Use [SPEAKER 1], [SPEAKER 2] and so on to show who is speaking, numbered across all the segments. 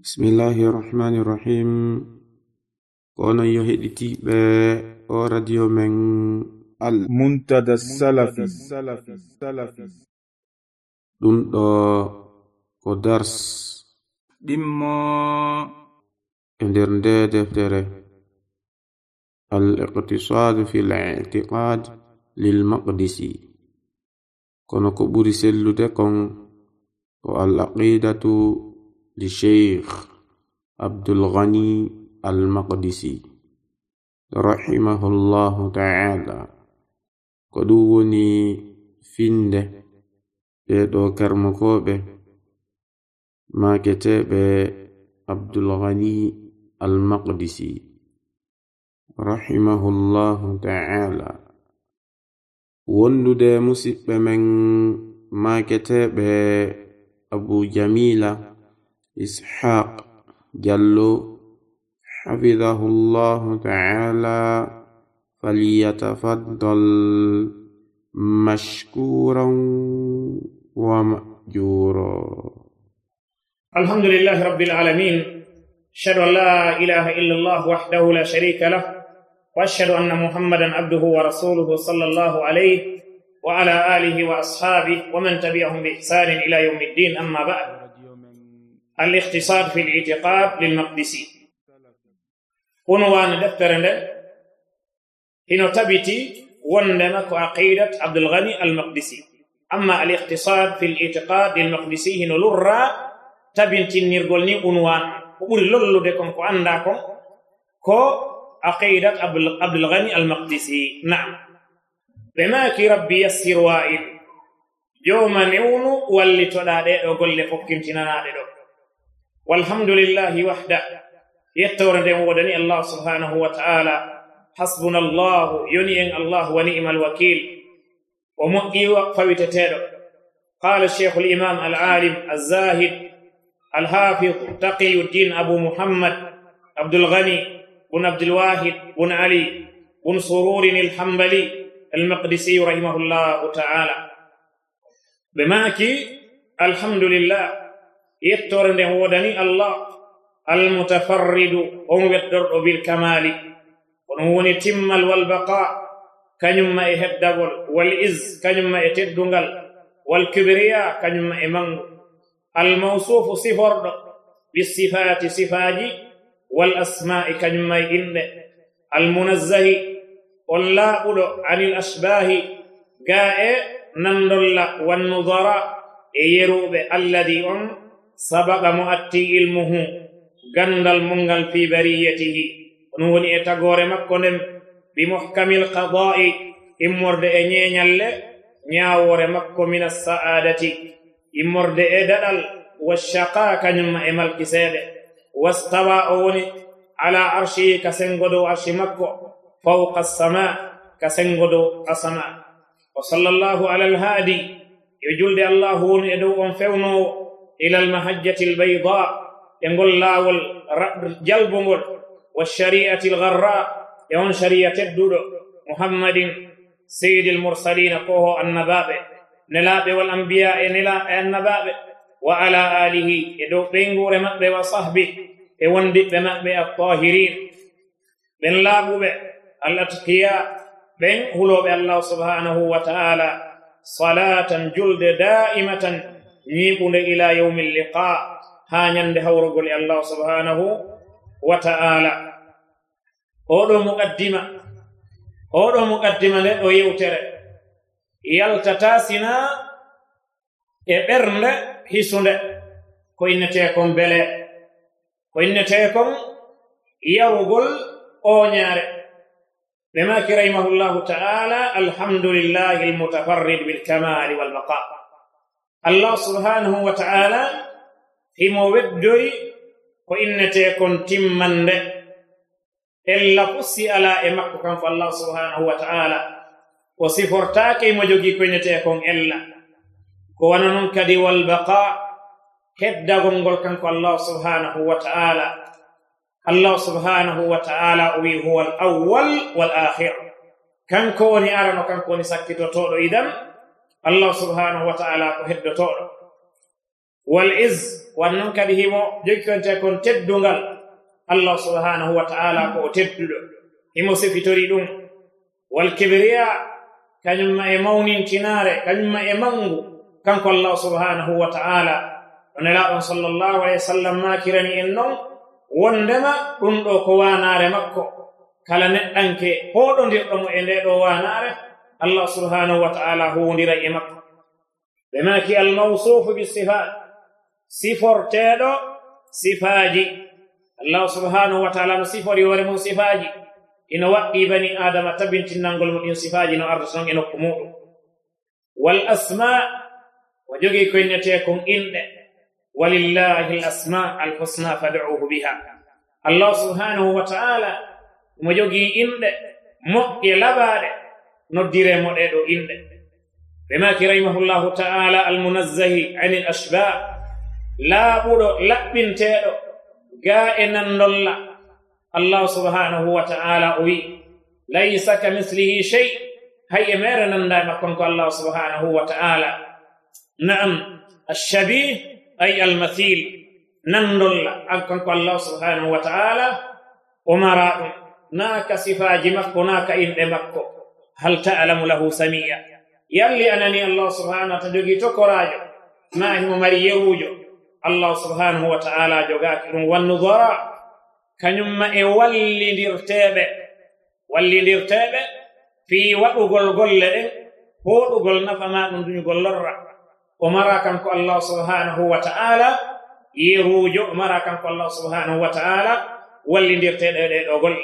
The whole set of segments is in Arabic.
[SPEAKER 1] بسم الله الرحمن الرحيم. كون
[SPEAKER 2] يهديتي ب
[SPEAKER 1] أو راديو من المنتدى
[SPEAKER 2] السلفي.
[SPEAKER 1] السلفي السلفي دون دو كو درس ديما اندر دفتر. الاقتصاد في الاعتقاد للمقدسي كون كو بوري سيلو كون والعقيدة لشيخ عبد الغني المقدسي رحمه الله تعالى. كدوني فينده بيدو كرمكوبه ما كتب عبد الغني المقدسي رحمه الله تعالى. وندد مسب من ما كتب أبو جميلة إسحاق جلو حفظه الله تعالى فليتفضل مشكورا ومأجورا.
[SPEAKER 3] الحمد لله رب العالمين. أشهد أن لا إله إلا الله وحده لا شريك له وأشهد أن محمدا عبده ورسوله صلى الله عليه وعلى آله وأصحابه ومن تبعهم بإحسان إلى يوم الدين. أما بعد الاختصار في الاعتقاد للمقدسي عنوان دفتر هنا تبتي وندمك عقيدة عبد الغني المقدسي. أما الاقتصاد في الاعتقاد للمقدسي هنا لرى تبنتي نرغلني عنوان. وقول للو ديكم كو عقيدة عبد الغني المقدسي. نعم. بما كي ربي يسر وائد يوم نعون واللي تلا دي وقول لفكم تنا دي دو. والحمد لله وحده يتورد ودني الله سبحانه وتعالى. حسبنا الله يني الله ونعم الوكيل. ومؤي فويتتيرو قال الشيخ الإمام العالم الزاهد الحافظ تقي الدين أبو محمد عبد الغني بن عبد الواحد بن علي بن سرور الحنبلي المقدسي رحمه الله تعالى. بماكي الحمد لله yettore nde wodani allah almutafarridu on weddorɗo bil kamali. Onon woni timmal wal baqa kañumma e heddagol. Wal is kañumma e teddungal. Wal kibriya kañumma e mangu almawsufu siforɗo. Bisifati sifaji wal asma'i kañumma e inɗe almunazzahi on laaɓuɗo anil asbahi ga e nandolla wannudara e yeruɓe alladi on sabaqa mo atti ilmuhu gandal mungal fi bariyatihi. On woni e tagore makko nden bi muhkamil qada'i immorde e ñeñalle ñawore makko min assaadati immorde e daɗal washaqa kañumma e malkiseɗe wastawa o woni ala arshihi ka sengo dow arshi makko fawqa assama ka sengo dow asama wa sallallahu ala alhaadi yo e julde allahu woni e dow on fewnowo إلى المهجة البيضاء يقول لا جلب والشريعة الغراء يون شريعة الدود محمد سيد المرسلين قوه النباب. نلاب والأنبياء نلا النباب. وعلى آله يدو بينغور مأبي وصحبه. يوندي بمأبي الطاهرين. بن لابو الأتقياء. بن هلو الله سبحانه وتعالى. صلاة جلد دائمة ñiiɓunde ila yawmi lliqa haa ñannde hawrugol e allahu subhanahu wa ta'ala. Oɗo muqaddima oɗo muqaddima nde ɗo yewtere. Yaltata sina e ɓernde hisunde. Ko innete kon bele ko innete kon yarugol oñaare. Ɓe maki rahimahullahu ta'ala alhamdulillahi almutafarrid bilkamali walbaqa الله سبحانه وتعالى في موجدي وإن تكون تمن إلا قصي على إمكو كان فالله سبحانه وتعالى. وصفرتاك مجوكي كون تكون إلا. كون ننكدي والبقاء. كدى غنقل كان فالله سبحانه وتعالى. الله سبحانه وتعالى وي هو الأول والآخر. كان كوني أرن وكان كوني سكت وطول إذن. allah subhanahu wa taala ko heddotoɗo. Wal is wannan kadi himo jokkonte kon teddungal. Allah subhanahu wa taala ko o tedduɗo. Himo sifitori ɗum. Wal kibriya kañumma e mawnintinare kañumma e mangu. Kanko allah subhanahu wa taala o nelaɗon sallllahu alayhi wa sallam makirani en noon wondema ɗum ɗo ko wanare makko. Kala neɗɗanke hoɗodirɗomo e nde ɗo wanare. الله سبحانه وتعالى هو ندير إمك بما كي الموصوف بالصفات صفر تيدو صفاجي. الله سبحانه وتعالى صفر يوري من صفاجي. إن وقي بني آدم تبين تنانقل من صفاجي نو أرسل إنو كمور والأسماء وجوغي كوين يتيكم إن ولله الأسماء الحسنى فدعوه بها. الله سبحانه وتعالى مجوغي إن مؤي لباره نديره مودو اين بما كرمه الله تعالى المنزه عن الأشباء لا بودو لبنته غا انندلا الله سبحانه وتعالى وي ليس كمثله شيء. هي ميرن ندما كنكو الله سبحانه وتعالى. نعم الشبيه أي المثيل نندلا كنكو الله سبحانه وتعالى أمراء. ناك صفاجمك ناك اين دمكو هل تعلم له سميا يلي أنني الله سبحانه وتعالى جوكوراجو ما هو مريوجو الله سبحانه وتعالى جوكا والنظراء كنما إيه يولي ديرتيب ولي ديرتيب في وقول قول هو قول نفما دون قول ومراكم الله سبحانه وتعالى. يروجو مراكم الله سبحانه وتعالى. واللي ديرتيب دو قول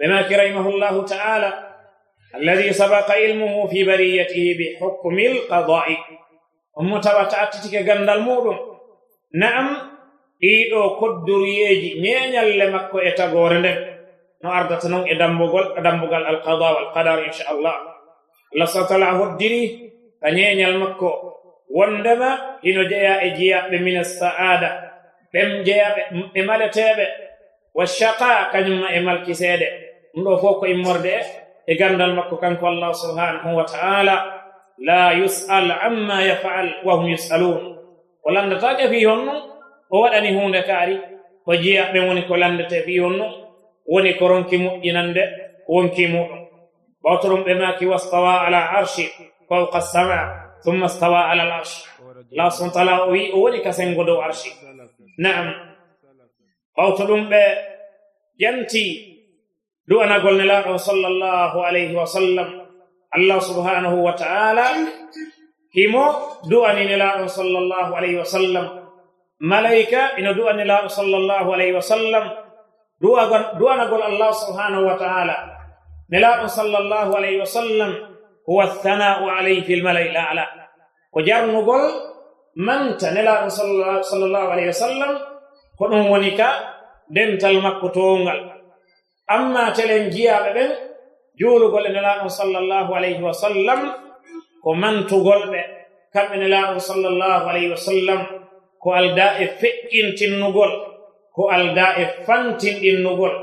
[SPEAKER 3] بما كريمه الله تعالى. الذي سبق علمه في بريته بحكم القضاء ومتواتاتك غندال مودum نعم ɗiɗo kodduriyeji ñeñalle makko e tagore nden no ardata noon e dambugol dambugal alqada walqadar inchallah allah sa taala hoddiri ka ñeñal makko wondema ino jeya e jiyaɓe mina saada ɓen jeyaɓe e maleteɓe wa shaqa kañumma e malkiseede ɗum ɗo fof ko immorde e gandal makko kanko allah subhanahu wa ta'ala la yus'al amma yaf'al wa hum yus'alun o landataake fi honno o waɗani hunde kaari ko jiyaɓe woni ko landete fi honno woni ko ronki moƴƴinande wonki muɗum ɓawtoɗum ɓe maki wastawa ala arshi fawqa sama thumma stawa ala al arsh allah subhana taala o wi o woni ka sengo dow arshi naam ɓawto ɗum ɓe دوانا قلنا لا صلى الله عليه وسلم. الله سبحانه وتعالى كيما دواني لا صلى الله عليه وسلم. ملائكة ان دواني لا صلى الله عليه وسلم. دوانا دوانا الله سبحانه وتعالى. لا صلى الله عليه وسلم هو الثناء عليه في الملائكه وجرن قول من تنلا صلى الله عليه وسلم؟ كون ونيكا دنتل مكتوغال amma telen jiyaɓe ɓen juulugol e nelaɗon sallllahu alayhi wa sallam ko mantugol ɓe kamɓe nelaɗon sallllahu alayhi wa sallam ko alda e feƴƴintinnugol ko alda e fantinɗinnugol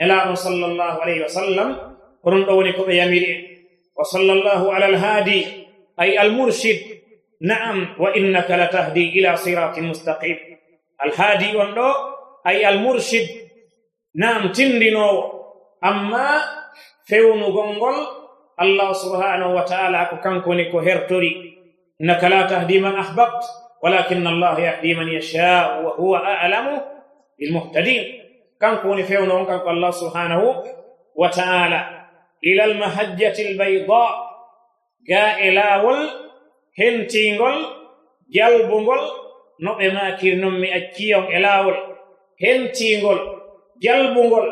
[SPEAKER 3] nelaɗon sallllahu alayhi wa sallam ɗum ɗo woni ko ɓe yamiri en wa sallllahu ala alhaadi ay almurshid naam wa innaka la tahdi ila siratin mustaqim alhaadi on ɗo ay almurshid نعم تندينو أما فيون غنغل الله سبحانه وتعالى كنكوني كهرتري إنك لا تهدي من أحببت ولكن الله يهدي من يشاء وهو أعلم بالمهتدين. كنكوني فيون غنغل الله سبحانه وتعالى. إلى المهجة البيضاء جاء إلاول هنتينغل جلبونغل نو اماكير نمي أكيون إلاول هنتينغل. Jalbungol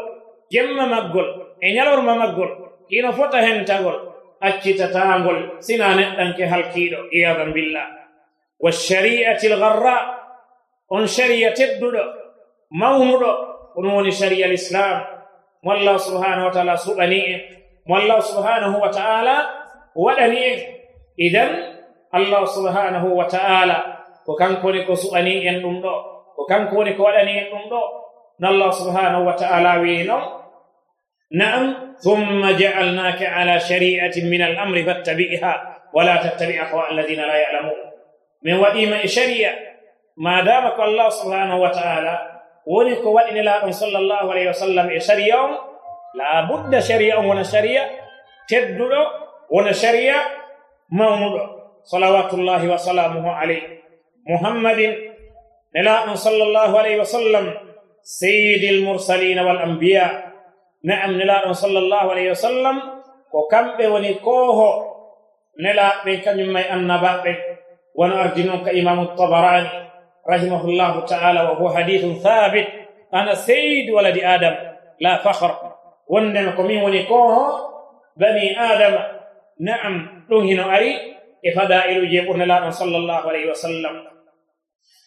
[SPEAKER 3] jemma maggol e ñalorma maggol ino fota hentagol accitatangol sina neɗɗanke halkiiɗo iyadan billah washariati lgarra on sharia tedduɗo mawnuɗo on woni sharia l'islam mo allah subhanahu wa taala suɓani en allah subhanahu wa taala waɗani en idan allah subhanahu wa taala ko kankoni ko suɓani en ɗum ɗo ko kanko woni ko waɗani en ɗum ɗo نالله سبحانه وتعالى وينو؟ نعم ثم جعلناك على شريعة من الأمر فاتبئها ولا تتبع أخوة الذين لا يعلمون. من وإيمة شريعة ما دامك الله سبحانه وتعالى ونك وإن الله صلى الله عليه وسلم شريعة لا بد شريعة ونا شريعة تدل ونا شريعة موضوع صلوات الله وسلامه عليه. محمد نلاء صلى الله عليه وسلم سيد المرسلين والأنبياء. نعم نلا صلى الله عليه وسلم. وكم بوني كوه نلا بكم ما انبا ونرجنك إمام الطبراني رحمه الله تعالى وهو حديث ثابت. أنا سيد ولد آدم لا فخر. وننكم وني كوه بني آدم. نعم دون اي فضائل يجبن لا صلى الله عليه وسلم.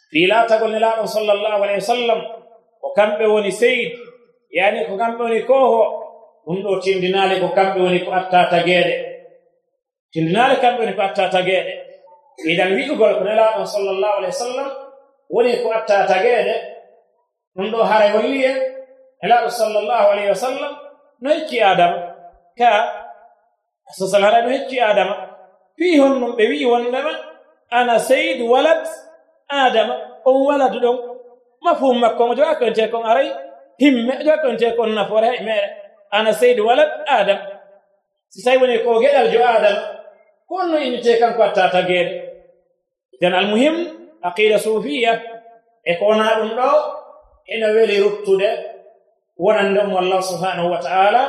[SPEAKER 3] في لا تقول لا صلى الله عليه وسلم. ko kamɓe woni seyid yani ko kamɓe woni koho ɗum ɗo tindinali ko kamɓe woni ko atta tageeɗe tindinali kamɓe woni ko atta tageeɗe idan wi'ugol ko nelaɗon sallllahu alayhi wa sallam woni ko atta tageeɗe ɗum ɗo hara holli en nelaaɗo sallllahu alayhi wa sallam no hecci adama ka sosal hara no hecci adama fii hon ɗum ɓe wi'i wondema ana seyid walat adama on waladu ɗon mafhum makko mo jogakonte kon aray himme o jogakonte kon nafoore hay mere ana seydi walad adam. Si tawi woni ko geɗal jo adam ko onno inite kanko wattata geeɗe nden almuhim aqida sufiya e ko wona ɗum ɗo ina weli ruttude wonande mo allah subhanahu wa taala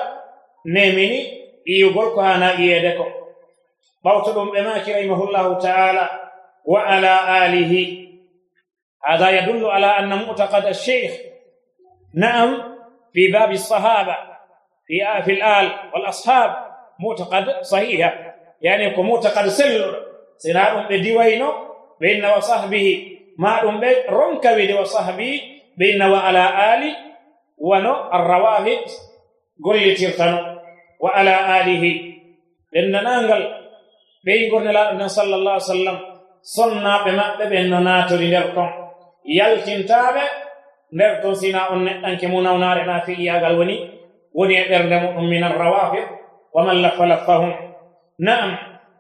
[SPEAKER 3] nemini iyugol ko hana iyede ko. Ɓawto ɗum ɓe maki rahimahullahu taala wa ala alihi hada yadullu ala anna mu'taqada الشيخ نعم في باب الصحابة في في الآل والأصحاب. معتقد صحيح يعني معتقد سل سنار بديوينو بين وصحبه. ما دم رنك بدي وصحبه. بين وعلى آل ونو الروافد. قل تيرتنو وعلى آله. لأن نانغل بين قرن الله صلى الله عليه وسلم. صنع بما بين ناتو لنركم. يلتين تابع نرتو سنا أنك منونار ما في إياغل وني woni e ɓernde muɗum min arrawafid wa man laffa laffahum naam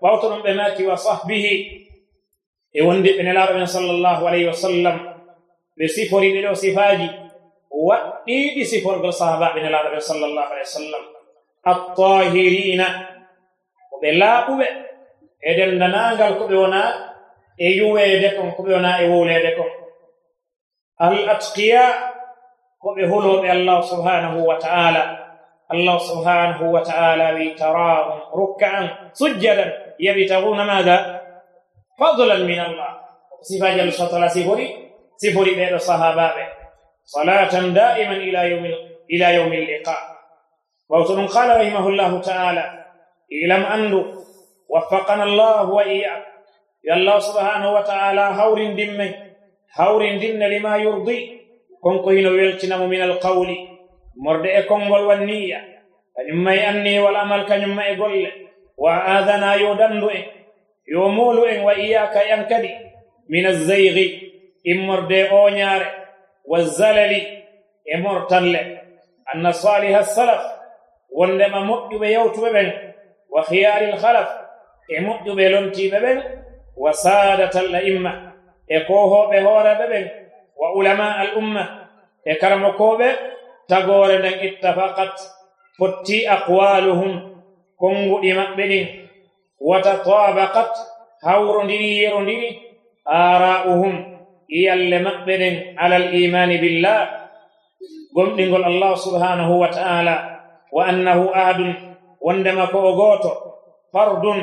[SPEAKER 3] ɓawto ɗum ɓe naati wa sahbihi e wondi ɓe nelaaɗo men sallllahu alayhi wa sallam ɓe sifori ɗe ɗo sifaaji waɗɗiiɗi siforgol sahabaɓe nelaaɗo men sallllahu alayhi wa sallam attahirina ko ɓe laaɓuɓe e dendanaangal ko ɓe wonaa e yuweede kon ko ɓe wonaa e wowleede kon holooɓe allahu subhanahu wa ta'ala الله سبحانه وتعالى تراهم ركعا سجدا. يبتغون ماذا؟ فضلا من الله. صفة جل شطر سفري سفري بين الصحابة. صلاة دائما إلى يوم إلى يوم اللقاء. ووتن قال رحمه الله تعالى إلم أنه وفقنا الله وإياك يا الله سبحانه وتعالى هور دم دن لما يرضي كن كهن ويلتنم من القول morde e konngol wanniya kañum may anni wal amal kañum ma e golle wa adana yo dandu en yo moolu en wa iyaka yan kadi min alzeygi immorde oñaare wa zalali e mortalle anna saliha salaf wondema moƴƴuɓe yawtuɓe ɓen wa khiyari lhalaf e moƴƴuɓe lontiɓe ɓen wa sadata al aimma e kohoɓe horaɓe ɓen wa ulama al umma e karmakoɓe tagore nden ittafaqat fotti aqwaluhum konguɗi maɓɓe ɗin watatabaqat hawrodiri yerodiri ara'uhum iyalle maɓɓe ɗen alal imani billah. Gomɗingol allah subhanahu wa ta'ala wa annahu ahadun wondema ko o gooto fardun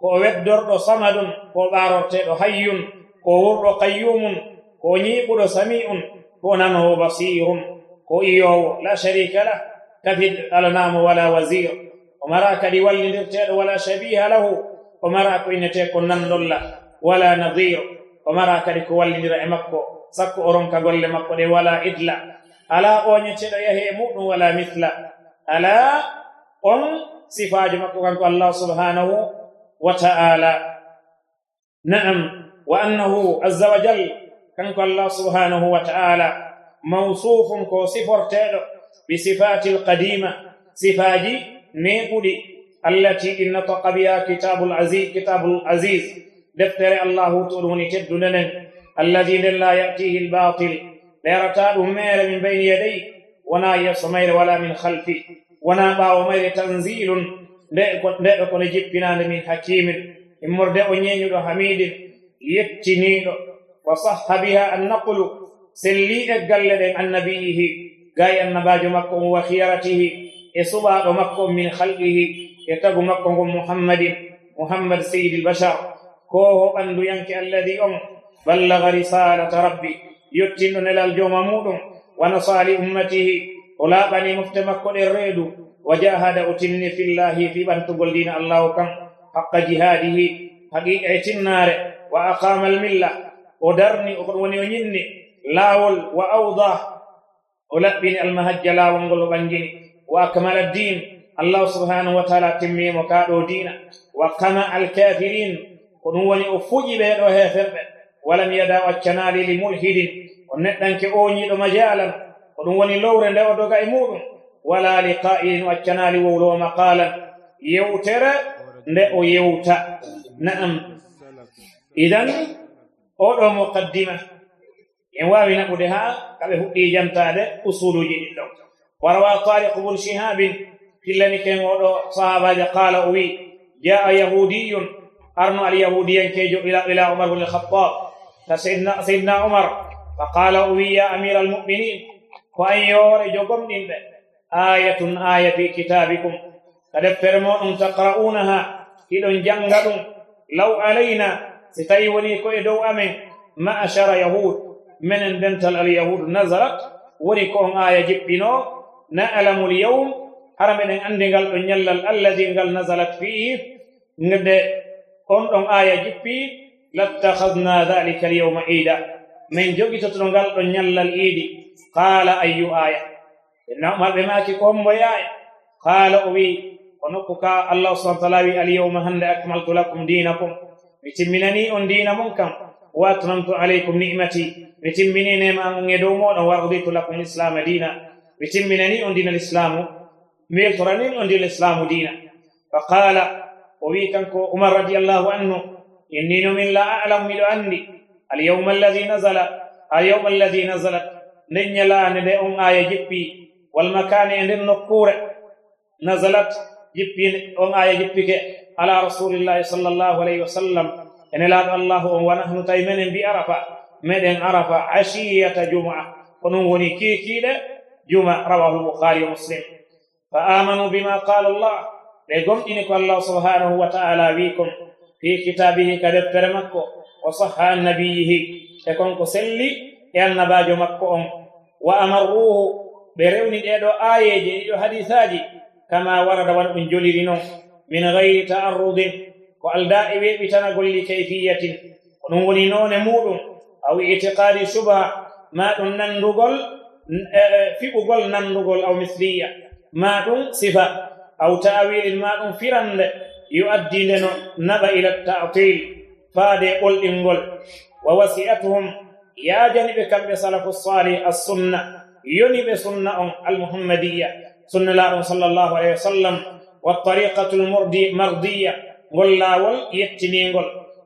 [SPEAKER 3] ko o weddorɗo samadun ko ɓarorteɗo hayyun. ko wurɗo qayyumun ko ñiiɓuɗo sami'un ko nanowo basirun ko iyowo la sharika lah kafid alanaamo wala wasir o mara kadi wallidirteeɗo wala shabiha lahu o mara ko innete ko nanɗolla wala nadir. O mara kadi ko wallidira e makko sakko o ronka golle makko ɗe wala idla. Ala ɓoñeteɗo yahe e muɗum wala mithla. Ala on sifaji makko kanko allah subhanahu wa ta'ala. Na'am. وأنه عز وجل كان الله سبحانه وتعالى موصوف كو صفر تيلو بصفات القديمة صفاجي نيقودي التي إن بها كتاب العزيز كتاب العزيز. دفتر الله تروني تدنن الذي لا يأتيه الباطل لا يرتاد مير من بين يديه ونا يصمير ولا من خلفه ونا باو مير تنزيل لا ko ne من حكيم immorde o ñeeñuɗo hamidin yettiniiɗo wa sahha biha annaqlu selliiɗe galle ɗen annabiyihi gayi annabaajo makko on wa khiyaratihi e suɓaaɗo makko on min halqihi e tagu makko ngon muhammadin muhammad seydi lbachar ko ho ɓannduyanke alladi on ballaga risalata rabbi yottinɗo nelal jooma muɗum wa nasali ummatihi o laaɓani mofte makko ɗen reedu وأقام الملة. ودرني وني ونيني. لاول وأوضح. ولبني المهج لا ونقول بنجني وأكمل الدين. الله سبحانه وتعالى تمي مكادو دينا. وقمع الكافرين. ونوني أفوجي بيدو هيفر ولم يدع الشنال لملحد. ونتنك أوني مجالا ونوني لور لو دوغا إمور ولا لقائل والشنال وولو مقالا. يوتر. o yewta na'am idan oɗo muqaddima en wawi naɓude ha kaɓe huɗɗi jantade usuluji ɗin ɗon warawa tariq bun shihabin fillani ken oɗo sahabaje qala o wi jaa yahudiyun arno alyahudiyankejo ila ila umar bun alkhatab ta sayidna umar fa qala o wi ya amira almuminin ko an yoore jogomɗinɓe ayatun aya fi kitabikum ka deftere moɗum taqra'unaha hiɗon janga ɗum law alayna ستاي وني كو إدو أمي ما أشار يهود. من اندنتل اليهود نظرت وني كو اي جبينو. نعلم اليوم. حرم إن اندغال دو نيلل الذي قال نزلت فيه. نده اون دون اي آية جبي. لاتخذنا ذلك اليوم عيدا. من جوجي تتون قال دو نيلل ايدي قال اي آية. انما بما كوم بويا قال اوي ونقك الله سبحانه وتعالى اليوم هند أكملت لكم دينكم؟ mi timminani on diina mon kam. Wa atmamtu aleykum ni'mati. Mi timmini nema an on e dow moɗon wa raditu lakum lislama diina. Mi timminani on diina l'islamu mi weltoranin on diina l'islamu diina. Fa qala o wi kanko umar radiallahu anhu inni no min la alamu miɗo anndi. Alyawma alladi nasala alyawma alladi nasalat nden ñalaande nde on aaya jippi. Walmakane e nden nokkure nasalat jippi on aaya jippike. على رسول الله صلى الله عليه وسلم. إن لا الله ونحن تيمن بأرفة مدن عرفة عشية جمعة. ونوني كي كي جمعة. رواه البخاري ومسلم. فآمنوا بما قال الله. لقم إنك الله سبحانه وتعالى بكم. في كتابه كدفتر مكو وصح عن نبيه. يكون كسلي يان نباج مكو وأمروه. بروني ديدو آية جيدو من غير تعرض وألداء بيبتنا كل كيفية. ونوني نون مود أو اعتقاد شبه ما نندغل في قبل نندغل أو مثلية. ما صفة أو تأويل ما فرند يؤدي لنا نبأ إلى التعطيل. فادي قل إنقل ووسيئتهم يا جانب كم سلف الصالح السنة. ينب سنة المحمدية. سنة الله صلى الله عليه وسلم. والطريقة المرضية ولا ول يتنين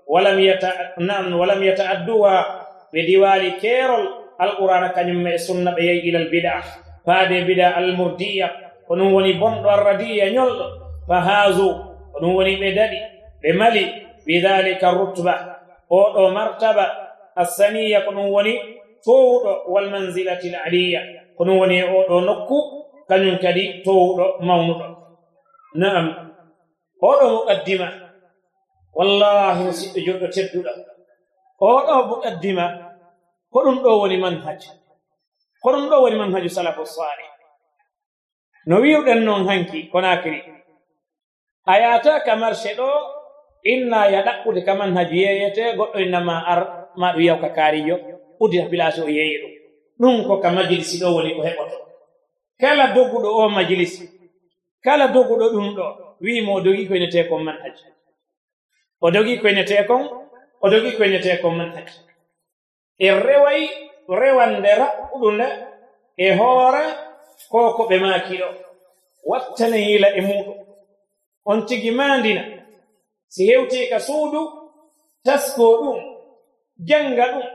[SPEAKER 3] ولم يتع... نعم ولم يتعدوها. بديوال كيرل القرآن كان يمي سنة بي إلى البدع. فهذه بدع المردية ونوني بند الردية نيول. فهازو. ونوني بددي بملي. بذلك الرتبة. أو مرتبة. الثانية كنوني فوق والمنزلة العلية. كنوني أو نكو. kañum kadi towɗo mawnuɗo na'am. Oɗo muqaddima. Wallahi musidɗo joɗɗo tedduɗo. Oɗo muqaddima. Hoɗum ɗo woni manhaj. Hoɗum ɗo woni manhaju salafu salih no wiwɗen noon hanki konakiri a yata ka marché ɗo inna ya ɗaɓɓude ka manhaju yeeyete goɗɗo innama ar ma ɗum yewka kaarijo udira bilasi o yeeyi ɗum. Ɗum ko ka majlisi ɗo woni ko heɓoto. Kala dogguɗo o majlisi. Kala dogguɗo ɗum ɗo wiimo o dogi koynete kon manhaj o dogi koynete kon o dogi koynete kon manhaj e reway rewande raɓɓuɗu nde e hoore ko ko ɓe maakiɗo wattane hiila e muɗum. On tigi maandina si hewti ka suudu tasko ɗum janga ɗum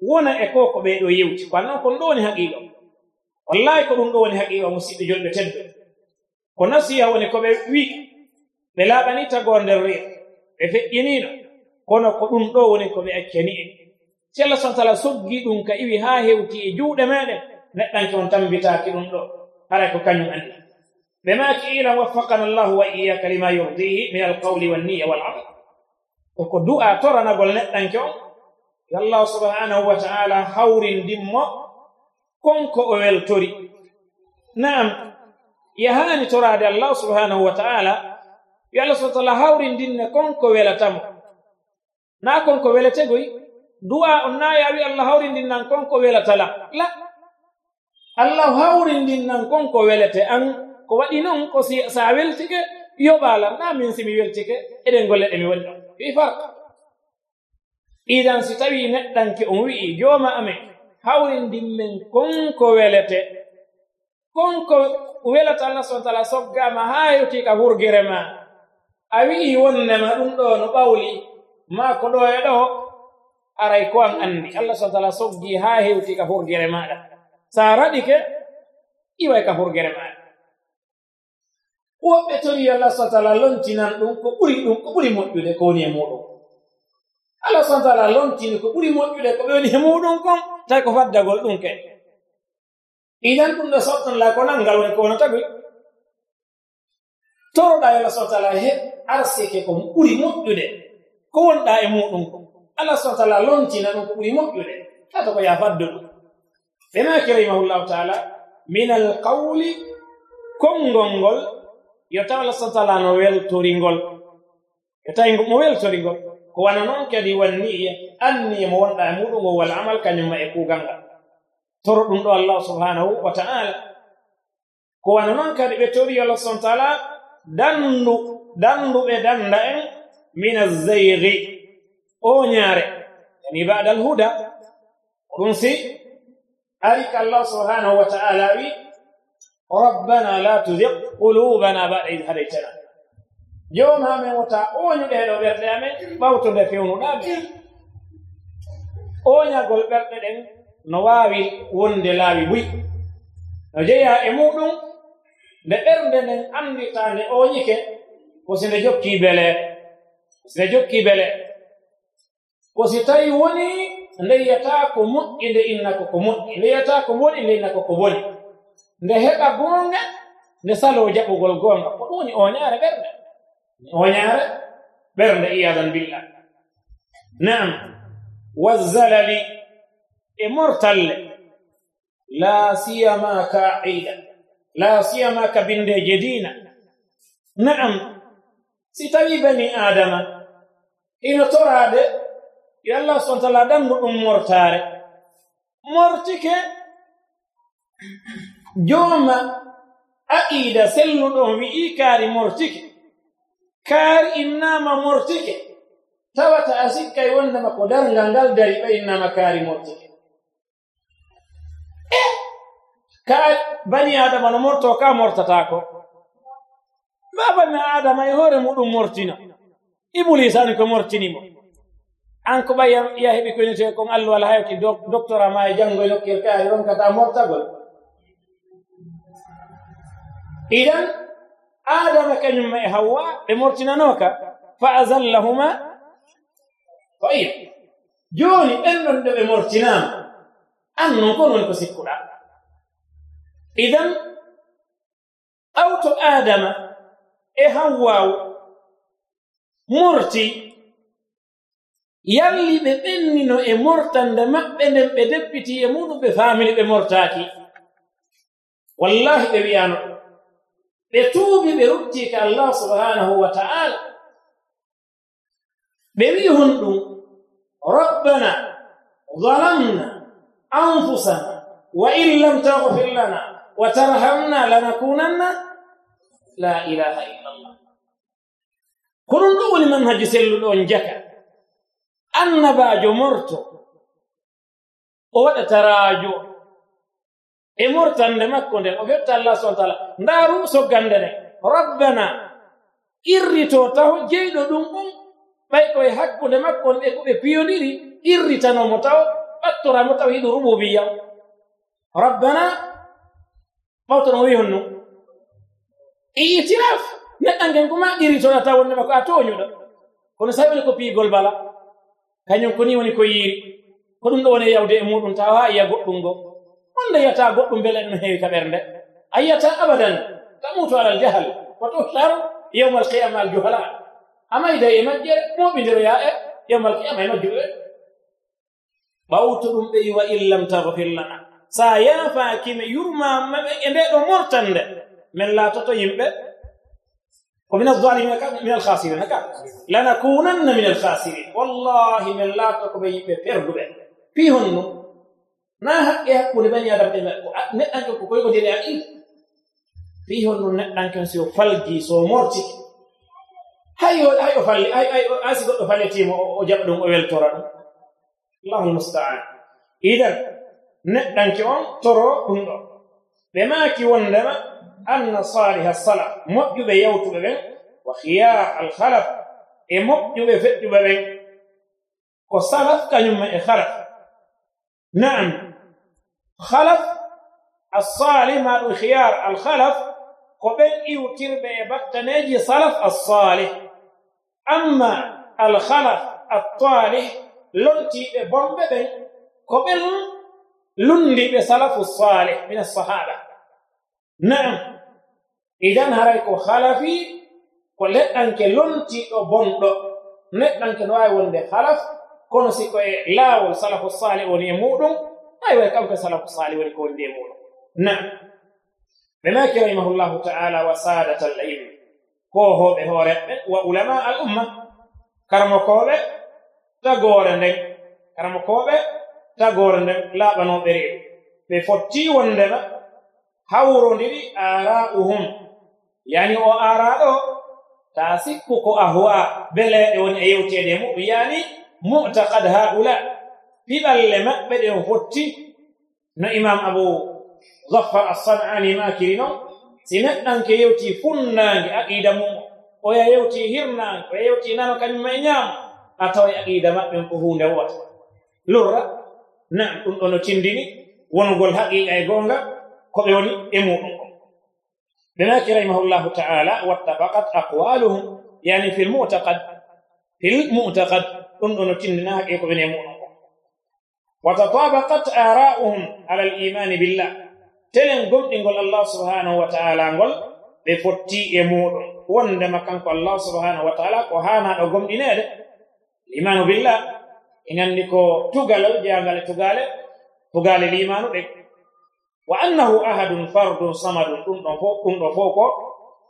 [SPEAKER 3] wona e ko ko ɓeeɗo yewti. Ko annon kon ɗo woni haqiiqa. Wallahi ko ɗum ɗo woni haqiiqa musidɓe julɓe teddo ko nasiha woni ko ɓe wi ɓe laaɓani tagoo nder riya ɓe feƴƴiniino. Kono ko ɗum ɗo woni ko ɓe accani en. Si allah sona tala soggi ɗum ka iwi haa hewti e juuɗe meɗen neɗɗanke on tambitaaki ɗum ɗo. Haray ko kañum anndi. Ɓe maaki ilan waffaqana allahu wa iyaka lima yurdihi min alqawli wanniya walamal koko du'a toranagol neɗɗanke on yo allahu subhanahu wa taala hawrindinmo konko o weltori. Naam yahaani toraade allahu subhanahu wa ta'ala yo allah subhana taala hawrindinne konko welatamo. Naa konko weletegoy duwa on na yawi allah hawrindinnan konko welatala. La allah hawrindinnan konko welete an ko waɗi noon ko si sa weltike yoɓalam na min simi weltike eɗen golle ɗe mi waɗi ɗon wi fark idan si tawi neɗɗanke on wi'i jooma amen hawrindin men konko welete. konko welata allah subhana taala soggama haa yewtii ka wurgere ma a wi'i wonnema ɗum ɗo no ɓawli ma ko ɗo e ɗo aray ko an anndi. Allah subhana taala soggi haa hewtii ka hurgere maɗa. So a raɗi iway ka hurgere maɗa. Woɓɓe tori allah subhana taala lontinan ɗum ko ɓuri ɗum ko ɓuri moƴƴude ko woni e muɗum. Allah subhana taala lontini ko ɓuri moƴƴude ko ɓe woni e muɗum kon tawi ko faddagol ɗum ke. idan ɗum ɗo sottanla konan ngal woni kowono tagoy toroɗa yo allah sa taala he arsike ko ɓuri moƴƴude ko wonɗa e muɗum allah sa taala lontina ɗum ko ɓuri moƴƴude tata ko yafaddu ɗum. Fema rahimahullahu taala min alqawli konngol ngol yo taw allah sa taala no weltoringol yo tawi mo weltoringol ko wana noon kadi wanniya e anni mo wonɗa e muɗum o wal amal kañumma e kuugal ngal. toro ɗum ɗo allah subhanahu wa ta'ala. Ko wana noon kadi ɓe tori yo allah subhanahu taala dandu danduɓe danda en min azeyri oñaare yani bada alhuda ɗum si ari ka allah subhanahu wa ta'ala wi rabbana la tuzig qulubana baɗa id hadaytana. Jom ha min wota oñuɗe ɗo ɓerɗe amen ɓawto nde fewnuɗa ɓe oñagol ɓerɗe ɗen no waawi wonde laawi buy. No jeyaa e muɗum nde ɓernde nden anndita nde o ko si nde jokkii bele si nde jokkii bele. Ko si tawi woni nde yiyataa ko moƴƴi nde inna ko ko moƴƴi nde yiyataa ko boni nde inna ko ko boni. Nde heɓa goonga nde saloo jaɓugol goonga. Ko ɗum woni ooñaare ɓernde? Ooñaare ɓernde iyadan billah. Naam. Wazzalali e mortalle laa siyama ka aqida laa siyama ka bindeje diina naam si tawi bani adama ino toraade yo allah subhana taala ɗanndu ɗum mortaare mortike jooma aqiida selluɗon wi'i kaari mortike kaari innama mortike tawata a sikkay ka bani adama no morto ka mortatako ma bani adama e hoore muɗum mortina ibulisani ko mortinimo. An ko ɓay ya heɓi konite kon allah wala hayki doctora ma e janngo e nokkir ka ronkata mortagol. Idan adama kañumma e hawwa ɓe mortinanoka fa azallahuma toyib joni ɓen ɗon ɗo ɓe mortinama an non ko non ko sikkuɗa إذا أوت آدم إهواو مرتي يلي بدنينو إمورتا دم بدن بدبتي يمونو بثامل بمرتاكي والله ببيانو بتوب بربتك الله سبحانه وتعالى. بيهن ربنا ظلمنا أنفسنا وإن لم تغفر لنا. وترحمنا لنكونن لا إله إلا الله. كرون أول منهج سلون جكا annabajo morto o waɗa tarajo e mortande makko nden o fetta allah subhana taala ndaaru soggande nde rabbana irrito taw jeyɗo ɗum ɗum ɓay koye hakkunde makko e ko ɓe piyoniri irritanomo taw ɓattoramo taw hiɗo rububiya rabbana mawtono wi honno. E itiraf neɗɗan ngen ko ma ɗiri tonata wondema ko a toñuɗo kono sa woni ko piigol bala. Kañum ko ni woni ko yiiri. Ko ɗum ɗo woni e yawde e muɗum tawa ha yiya goɗɗum ngo. On de yiyata goɗɗum beele ɗum heewi ka ɓernde a yiyata abadan tamutu alal jahal. Wa tuhsar yawma alqiyama aljuhala amayda e majjere moɓidiroya e yewmal qiyama e majjuɓe. Ɓawto ɗum ɓe yiwa in lam tagfir lana. Sa yaafakime yurmamaɓe e nde ɗo mortande min laatoto yimɓe ومن الظالمين من الخاسرين هكا لنكونن من الخاسرين والله من لا تقبل بيرغب فيهن ما حق يحكم بني آدم نأنك كوكوي كو ديني أكيد فيهن نأنك سيو فالجي سو مورتي هايو هايو فالي هاي هاي اسي غدو فالي تيمو أو جاب دum o weltora. Dum الله المستعان اذا نأنك اون دum do be maki wondema أن صالح الصلاة مؤجب يوتب بين وخيار الخلف مؤجب فتب بين وصلف كنم خلف نعم. خلف الصالح مع الخيار الخلف قبل يوتر بيبت نجي صلف الصالح. أما الخلف الطالح لنتي بومب بين قبل lundi ɓe salafu salih min assahaba na'am idan haray ko halafi ko leɗɗanke lontiɗo bonɗo neɗɗanke no wawi wonde halaf kono sikko e laawol salafu salih woni e muɗum ay way kamko salafu salih woni ko wondi e muɗum. Na'am ɓe maki rahimahullahu taala wa sadat al aimma kohoɓe hooreɓɓe wa ulama al umma karmokoɓe tagore nden karmokoɓe tagore nden laaɓanoɓe reedu ɓe fotti wondema hawrodiri ara'uhum yani o araɗo ta sikku ko ahwa beleɗe woni e yewtede muɗum yani mu'taqad haula piɓalle maɓɓe ɗen fotti no imam abu zaffar assanani makiri noon si neɗɗanke yewti funnange aqida mum. Oya yewti hirnange oya yewti nano kañum ma e ñaamo a tawa e aqida maɓɓen ko hunde wota lurra nam ɗum ɗo no tindini wonugol haqiqa e gonga koɓe woni e muɗum. بماك رحمه الله تعالى واتفقت أقوالهم يعني في المعتقد في المعتقد أنه تننا يكون يمون وتطابقت آراؤهم على الإيمان بالله تلن قم نقول الله سبحانه وتعالى نقول بفتي يمون وندما كان الله سبحانه وتعالى وهانا قم إناد الإيمان بالله إن أنكو تقال جانغال تقال تقال الإيمان بك wa annahu ɗum ɗon fof ɗum ɗo fof ko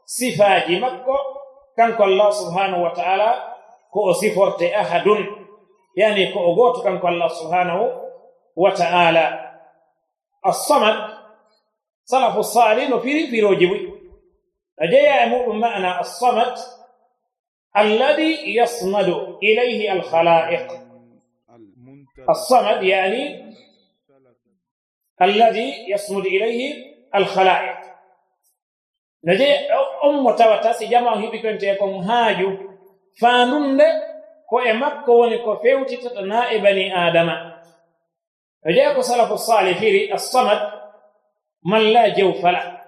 [SPEAKER 3] sifaaji makko kanko allah subhanahu wa ta'ala ko o siforte ahadun yani ko o gooto kanko allah subhanahu wa ta'ala assamad salafu sali no firi firoji wi a jeya e muɗum ma'ana assamad alladi yasmadu ilayhi alkhalaiq الصمد يعني الذي يصمد إليه الخلائق. لذي أم توتاسي جمعه بكم تيكم هاجو. فانون كو امكو ونكو فيوتي تتنائبني آدم. فجاءك سلف الصالح في الصمد من لا جو فلا.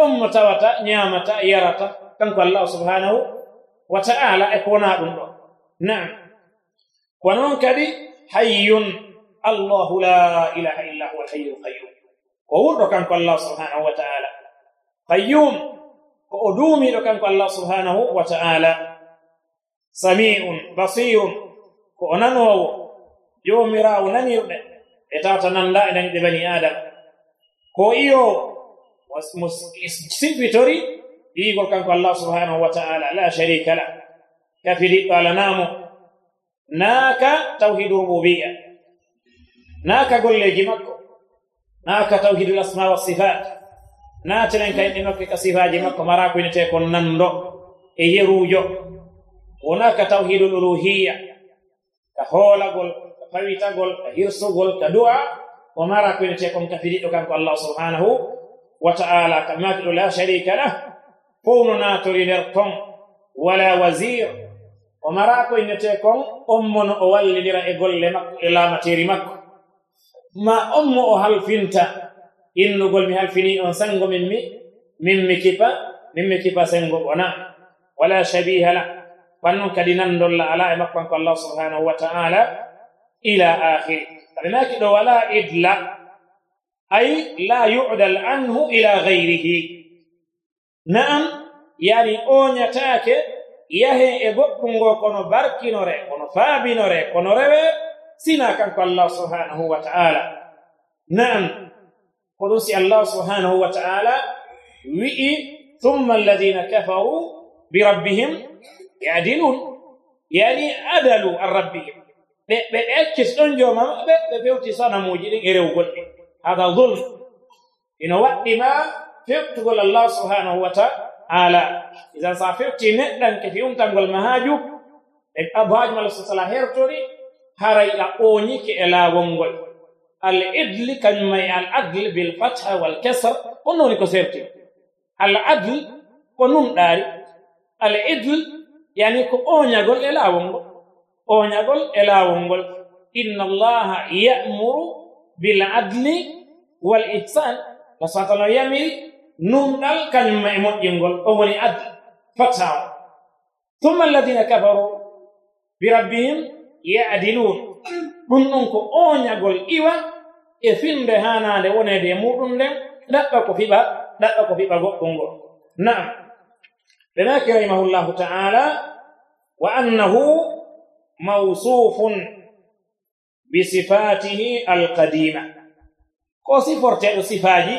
[SPEAKER 3] أم توتا نعمة يرتا تنكو الله سبحانه وتعالى إكونا نعم. ونون كدي hayyun الله لا إله إلا هو الحي القيوم. وورد كان الله سبحانه وتعالى. قيوم. وأدومي كان الله سبحانه وتعالى. سميع بصير. وأننو يوم راو ننير إتاتا ننلا إلى بني آدم. ko iyo simpitori ɗigol kanko allah subhanahu wa taala la sharika la kafiriɗɗo alanamo naaka tawhidu rububiya. Naaka golleji makko. Naaka tawhidul asma wa sifat naatenen kayen ɗe nokke ka sifaji makko mara koynete kon nanndo. E yerujo wonaka tawhidul uluhiya ka hoolagol ka fawitagol ka hirsugol ka du'a. O mara koynete kon ka fiɗiɗo kanko allah subhanahu wa ta'ala ka makiɗo la sharika lah. Fowno naatori nder ton wala wasir o mara koynete kon on mono o wallidira e golle makko e laamateri makko. Ma on mo o halfinta innugol mi halfini on sango min mi min mi kipa min mi kipa sengo ona wala shabiha la ɓannon kadi nandolla ala e makko anko allah subhanahu wa ta'ala ila akhiri aɓe maki ɗo wala idla ay la yu'dal anhu ila gayrihi na'am yani oñataake ইয়াহে এবকুং কোন বারকি নরে কোন ফাবি নরে কোন রেবে সিনা কান কো আল্লাহ সুবহানাহু ওয়া তাআলা। নাম কুদুসি আল্লাহ সুবহানাহু ثُمَّ الَّذِينَ كَفَرُوا بِرَبِّهِمْ يَعْدِلُونَ يعني عدلوا الربهم ربهم بأكس أنجو ما بأكس سنة موجودين إيريو قلت هذا ظلم إنه وقت ما فقط قل الله سبحانه وتعالى ala isan sa fewti neɗɗan kadi yumtangol ma haaju e abo haaju malla sala hertori haray a ooñike e laawol ngol. Al idli kañum e al adle bil fatha wal kesre on nooni ko serti. Al adle ko numɗaari al idle yani ko ooñagol e laawol ngol. Ooñagol e laawol ngol. Inna allaha ya'muru bil adli wal ihsan. No satano yamiri numɗal kañumma e moƴƴingol o woni ad fattaw tumma alladina kafaru bi rabbihim yadilun. Ɗum ɗon ko ooñagol iwa e finde hanande wonede e muɗum nden ɗaɓɓa ko fiɓa ɗaɓɓa ko fiɓa goɗɗum ngol. Naam. Ɓe naki rahimahullahu taala wa annahu mawsufun bi sifatihi alqadima ko siforteɗo sifaji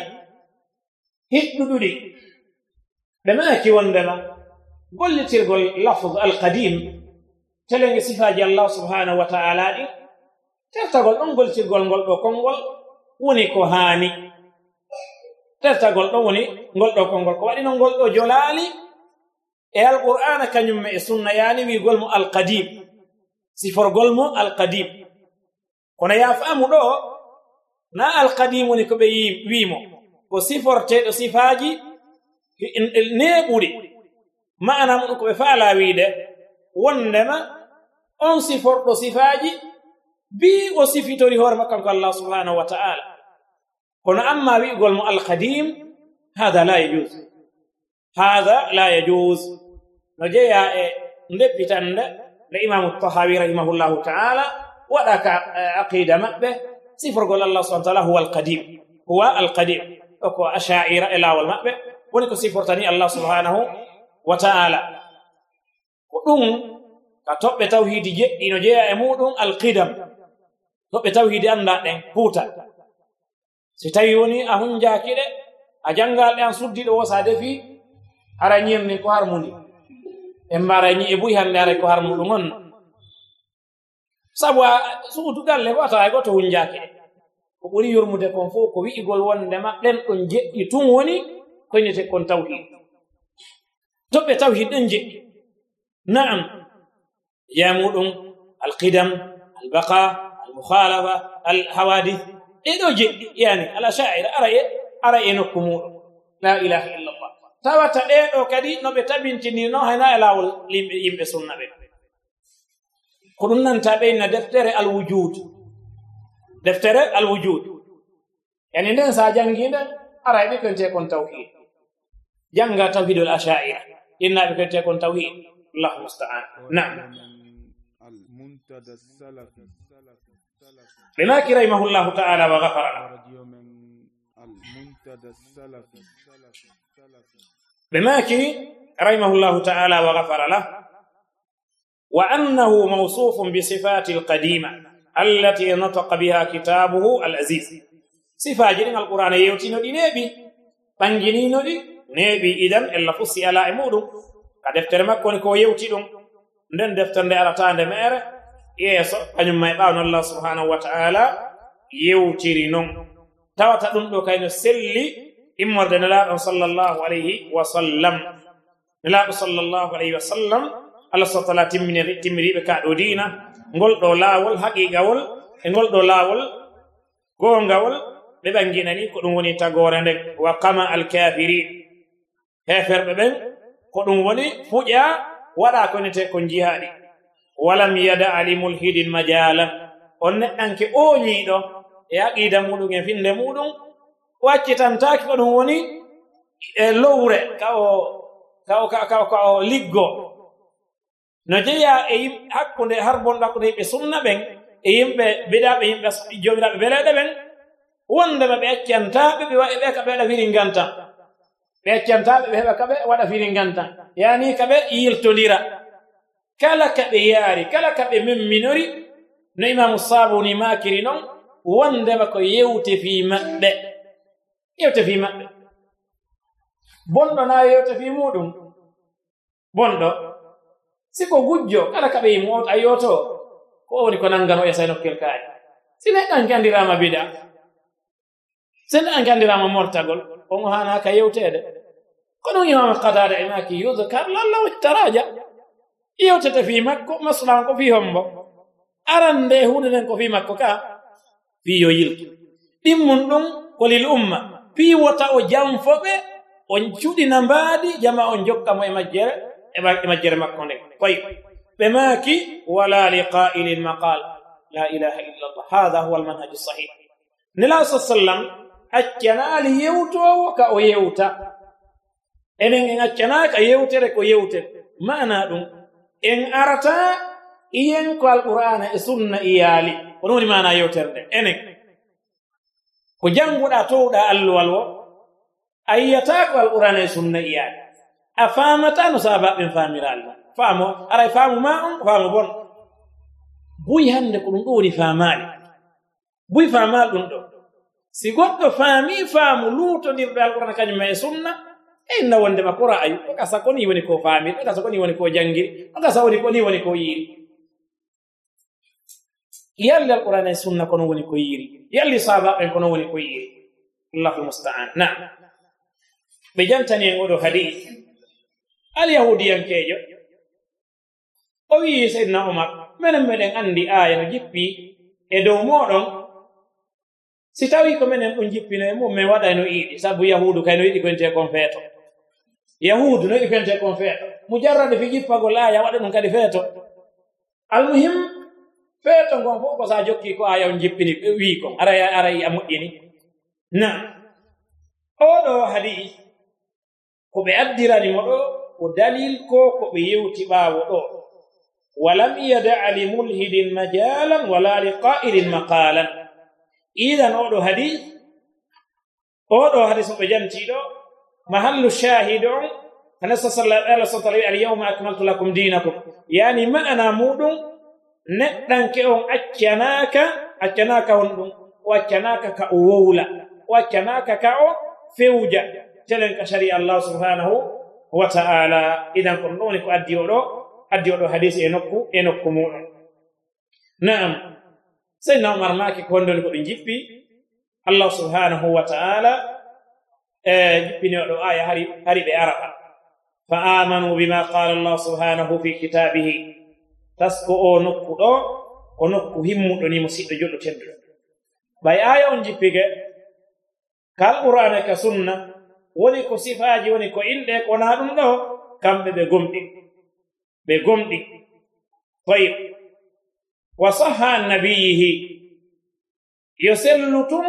[SPEAKER 3] heɗɗuɗuɗi ɗe maaki wondema gollitirgol lafd alqadim telenge sifaji allah subhanahu wa taala ɗi. Tertagol ɗon gollitirgol ngol ɗo konngol woni ko haani. Tertagol ɗon woni ngol ɗo konngol. Ko waɗino ngol ɗo jolaali e alqur'ana kañumme e sunna yaani wiigol mo alqadim siforgol mo alqadim kono yafaamu ɗo na alqadim woni ko ɓe wiimo. Ko siforteɗo sifaaji neeɓuɗi ma'ana muɗum ko ɓe faala wiide wondema on siforɗo sifaaji bi o sifitori hoore makko kanko allah subhanahu wa ta'ala kono amma wi'gol mo alqadim hada la yajus hada la yajus no jeeya e ndebbitande nde imamu tahawi rahimahullahu ta'ala waɗa ka aqida maɓɓe siforgol allah subhana taala huwa alqadim huwa alqadim e ko achaira e laawol maɓɓe. Woni ko sifortani allah subhanahu wa ta'ala. Ko ɗum ka toɓɓe tawhidi jeɗɗino jeeya e muɗum alqidam. Toɓɓe tawhidi anndaɗen huuta. Si tawi woni a hunjaaki ɗe a janngal ɗe an suddiɗo wo sa defi ara ñiyemnin ko harmundi en mbara ñi e buyi hannde aray ko harmuɗum on. Sabu a suudugal le bo a e goto hunjaaki ɗe. Ko ɓuri yurmude kon fof ko wi'igol wondema ɗen ɗon jeɗɗi tun woni koynete kon tawhid toɓɓe tawhid ɗen jeɗɗi naam yamuɗum alqidam albaqa almukhalafa alhawadith ɗeɗo jeɗɗi yani ala sha'ira ara e ara e nokku muɗum la ilaha illa llah tawata ɗeɗo kadi no ɓe tabintinino hayna e lawol yimɓe sunna ɓe ko ɗum nanta ɓeyna deftere alwujud دفتر الوجود. يعني ندان ساجانغينا أرأي بي كنتي كون توحيد. جانغا توحيد الأشاعرة. ان بي كنتي كون توحيد. الله المستعان. نعم. المنتدى السلفي لناكي رحمه الله تعالى وغفر. له المنتدى السلفي رحمه الله تعالى وغفر له. وأنه موصوف بصفات القديمة. التي نطق بها كتابه العزيز. سفاجر القرآن يوتي دي نبي بانجينينو دي نبي. إذن إلا فسي على إمودو. كدفتر مكوني كو يوتينو ندن دفتر دي أرطان دي مئر. يسو قنم ميقاون الله سبحانه وتعالى يوتينو تاوتا دندو كاين سلي إمور دي نلاب صلى الله عليه وسلم. نلاب صلى الله عليه وسلم allah subah taala timmini timmiriɓe ka ɗo diina. Ngol ɗo laawol haqiqawol e ngol ɗo laawol goongawol ɓe ɓanginani ko ɗum woni tagore nden wa kama alkafirin heferɓe ɓen ko ɗum woni fuƴa waɗa konete ko jihaɗi walam yada alimulhidin majala on neɗɗanke oñiɗo e aqida muɗum e finde muɗum waccitantaki ko ɗum woni e lowre kao kao kao o liggo. no jeeya e yim hakkunde har bonɗakkude yimɓe sunna ɓen e yimɓe biɗaɓe e yimɓe jomiraɓe beleɗe ɓen wondema ɓe accantaɓe ɓe waɗi ɓe kaɓe waɗa firi nganta ɓe accantaɓe ɓe heɓa kaɓe waɗa firi nganta yani kaɓe yiltodira kala kaɓe yaari kala kaɓe memminori no imamu sabuni makiri noon wondema ko yewte fi maɓɓe. Yewte fi maɓɓe. Bonɗo na yewte fi muɗum? Bonɗo. siko gujjo kala kaɓe yimo a yoto. Ko woni ko nangano e say nokkel kaaji si neɗɗanke anndirama bida. Si neɗɗanke anndirama mortagol ongo hanaka yewtede kono imama qatada e maki yudkar lallahu ittaraja. Yewtete fi makko maslan ko fi hombo. Arande hunde nden ko fi makko ka fi yo yilki ɗimmun ɗum ko lil umma. Piiwota o janfoɓe on cuɗina mbaadi jama on jokkamo e majjere. E majjere makko nde koy ɓe maaki wala li qailin maqal la ilaha illa llah hada huwa almanhaju sahih nela sa sallam accanaali yewtowo ka o yewta enen en accanaaka yewtere ko yewtere mana ɗum en arata iyen ko alqur'ana e sunna iyaali ko ɗum woni mana yewtere nde enen ko jannguɗa towɗa alluwal o a yiyata ko alqur'ana e sunna iyaali a famata no sabaɓen famira allah faamo aray faamu ma on faamo bon. Buyi hannde ko ɗum ɗo woni faamaali. Buyi faamaali ɗum ɗo. Si goɗɗo faami faamu luutondirɗo alqurana kañum ma e sunna e inna wonde makko ra'ayu. O gasa ko ni woni ko faamiri o gasa ko ni woni ko janngiri o gasa woni ko ni woni ko yiiri. Yalli alqurana e sunna kono woni ko yiiri. Yalli sabaɓen kono woni ko yiiri. Allahu mustaan na ɓe jantani en oɗo hadith hadis alyahudiyankeejo o wii seydna omar minen meɗen anndi aaya no jippi e dow moɗon si tawi ko minen ɗum jippino e mum min waɗayno iiɗi sabu yahuudu kay no yiɗi koyente kon feeto yahuudu no yiɗi koyente kon feeto mujarrade fi jippagol aaya waɗa ɗum kadi feeto almuhim feeto ngon fof ko sa jokki ko aya on jippini wii kon ara ara a moƴƴini na. Oɗo hadis ko ɓe addiranimo ɗo ko dalil ko ko ɓe yewti ɓaawo ɗo walam yada'a li mulhidin majalan wala li qa'ilin maqalan idan oɗo hadis oɗo hadis mo ɓe jantiɗo mahallu shahide on anasa sallah allah sa taala wi alyawma akmaltu lakum dinakum yani ma'ana muɗum neɗɗanke on accanaka accanaka on ɗum o accanaka ka o wowla o accanaka ka o fewja telen ka shari allah subhanahu wa ta'ala idan kon ɗo woni ko addi oɗo addi oɗo hadis e nokku e nokku muɗum. Na'am sayyidina umar maki ko wondoni ko ɗum jippi allah subhanahu wa ta'ala e jippini oɗo aya hari hari ɓe arafa. Fa amanu bima qala allah subhanahu fi kitabihi tasko o nokku ɗo ko nokku himmuɗo ni mo siɗɗo joɗɗo tedduɗo ɓay aya on jippike ka alqur'ana ka sunna woni ko sifaji woni ko inɗe kona ɗum ɗo kamɓe ɓe gomɗi ɓe gomɗi tayib wa yo sellu tun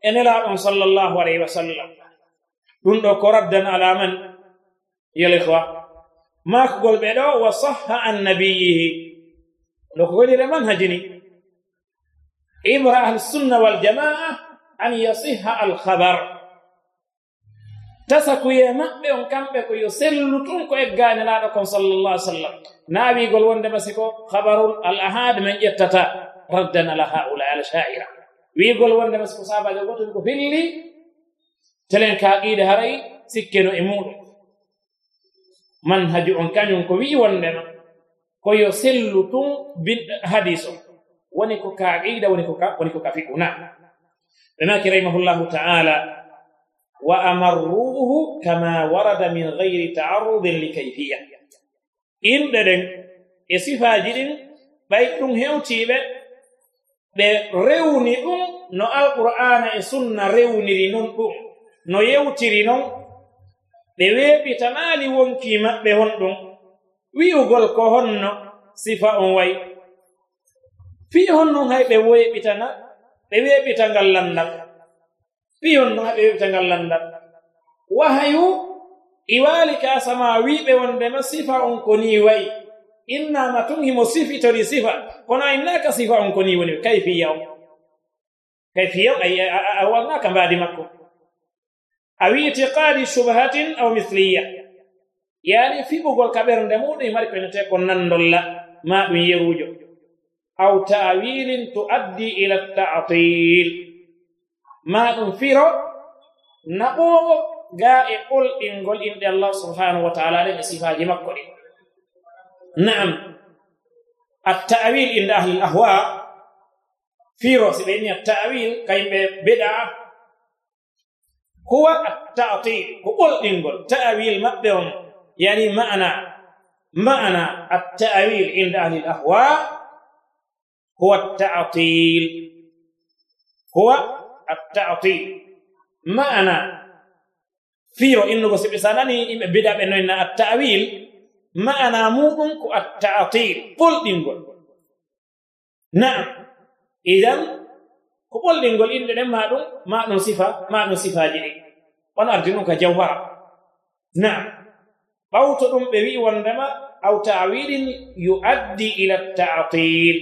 [SPEAKER 3] e nelaɗon sallllahu alayhi wa sallam ɗum ɗo ko raddan alaman yelihwa makgol ɓe ɗo wa saha annabiyihi ɗo ko golire manhajini ibra ahlusunna waljamaa an yasiha alkhabar tasakuye maɓɓe on kamɓe ko yo sellu tun ko eggane laaɗo kon sallallah ah sallam naawigol wondema siko habarul al ahad men ƴettata raddan ala haula al sha'ira wiigol wondema siko sabajo goto ko filli telen kaaqiide haray sikkeno e muɗum manhaju on kañum ko wi'i wondema ko yo sellu tun hadis o woni ko kaaqiida woni ko woni ko ka fi'u na ɓe maki rahimahullahu ta'ala وأمروه كما ورد من غير تعرض لكيفية إن دين إصفا جدين بيتم هيوتيبة بروني أم نو القرآن إسنة روني لنم أم نو يوتي لنم بويبي تمالي وانكي مأبهن أم ويوغل كهن صفا أم وي في هن هاي بويبي تنا ɓe weɓita ngal landal piyon no haɓe weɓta ngal landal wahayu iwaali ka sama wiɓe wondema sifa on ko ni wayi. Innama tun himo sifitori sifa. Kono innaka sifa on ko ni woni. Kayfiya on. Kayfiya on a warnaka mbaadi makko. Aw itiqadi subhatin aw misliya yani fiɓugol kaɓernde muɗum mari koynete ko nandolla ma ɗum yerujo aw tawilin tuaddi ila tatil ma ɗum firo naɓowo ga e ɓolɗingol inɗe allah subhanahu wa taala ɗen e sifaji makko ɗi. Na'am attawil inda ahli l ahwa firo si ɓe inni attawil kayimɓe beɗa huwa attatil ko ɓolɗingol ta'awil maɓɓe on yani ma'ana ma'ana attawil inda ahli l ahwa huwa attatil. Huwa attati. Ma'ana fiyo innugo siɓe sanani yimɓe bida ɓe noyna attawil ma'ana muɗum ko attatil ɓolɗingol na'am. Idan ko ɓolɗingol inɗe ɗen ma ɗum ma ɗum sifa ma ɗum sifaji ɗi. On ardi ɗum ka jawhara na'am ɓawto ɗum ɓe wi'i wondema aw tawilin yu'addi ila tatil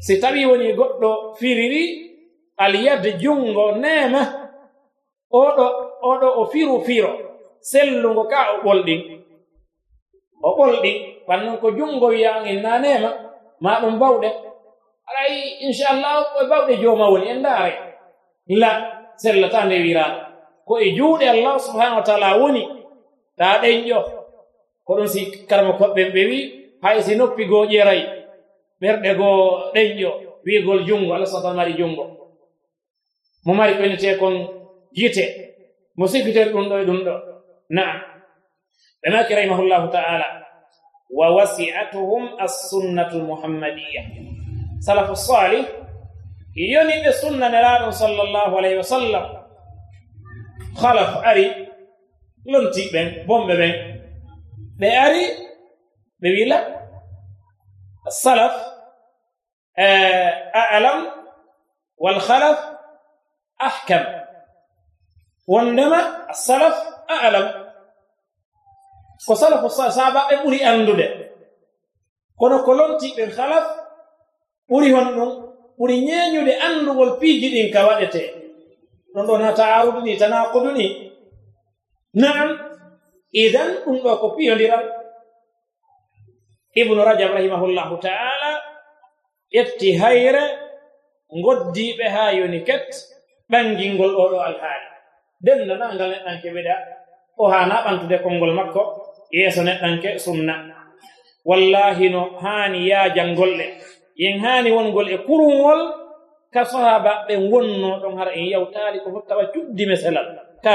[SPEAKER 3] si tawi woni goɗɗo firiri alyadjungo nema oɗo oɗo o firu firo sellugo ka o ɓolɗin o ɓolɗin ɓannon ko jungo wiyan na nema ma ɗum bawɗe. Aray inchallah e bawɗe jooma woni en ndaare. La sellata nde wiraɗo ko e juuɗe allah subhanahu wa taala woni ta ɗenƴo ko ɗum si karma koɓɓen ɓe wi hay si noppi goo ƴeeray ɓerɗe goo ɗeñƴo wiigol junngo allah satan mari junngo mo mari ɓenete kon yite mo sifitere ɗum ɗo e ɗum ɗo naam ɓe maki rahimahullahu taala wa wasi'atuhum assunnatu lmuhammadiya salafu salih yoniɓe sunna nelaɗon sallllahu alayhi wa sallam halaf ari lontiɓen bomɓe ɓen ɓe ari ɓe wila السلف ahkam. Wondema salaf a'lam. Ko salafu sahaba ɓe ɓuri anndude. Kono ko lontiɓe halaf ɓuri hon ɗum ɓuri ñeeñude anndugol piiji ɗin ka waɗete. Ɗon ɗon ha taarudu ni tanaqudu ni. Naam idan ɗum ɗo ko piyondiral. Ibnu rajab rahimahullahu taala ƴetti hayre ngoddiiɓe haa yoni ket. ɓangingol oɗo alhaali. Dendanangal neɗɗanke wiɗa o hana ɓantude konngol makko yeeso neɗɗanke sunna. Wallahi no haani yaajal yaajangolɗe yen haani wongol e kurungol ka sahaba ɓe wonno ɗon hara en yawtaali ko fof cuɗdi meselal. Ka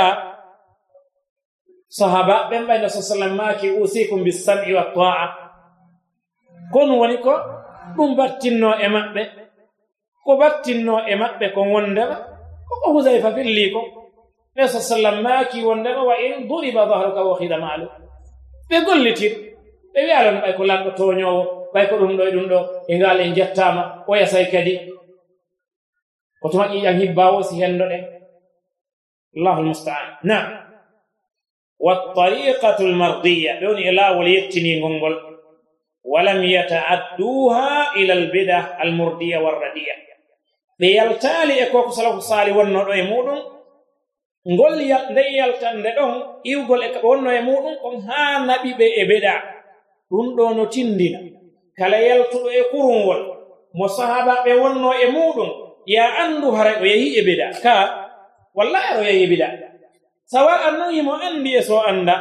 [SPEAKER 3] sahaba ɓen ɓayno sa sallam maaki usikum bisam'i wa ta'a kono woni ko ɗum battinno e maɓɓe ko battinno e maɓɓe ko wondema وحذيفه في الليكو ليس سلم ماكي وندم وإن ضرب ظهرك وخذ ماله. بظلتي بيعلم اي كلان توño بأي كدون دو دون دو قال ان جتاما ويا سايكدي وتما كي يغي باو سيندو دي الله المستعان. نعم. والطريقة المرضية. دون إلى وليتني غنغول ولم يتعدوها إلى البدع المرضية والردية. ɓe yaltaali e koko salahu saali wonnoɗo e muɗum. Ngol nde yaltande ɗon iwgol e wonno e muɗum on haa naɓi ɓe e beɗa. Ɗum ɗo no tindina. Kala yaltuɗo e kurungol mo sahaba ɓe wonno e muɗum ya anndu hara o yehi e beɗa? Ka wallahi aɗa o yehi e beɗa. Sawa an non himo anndi e so annda.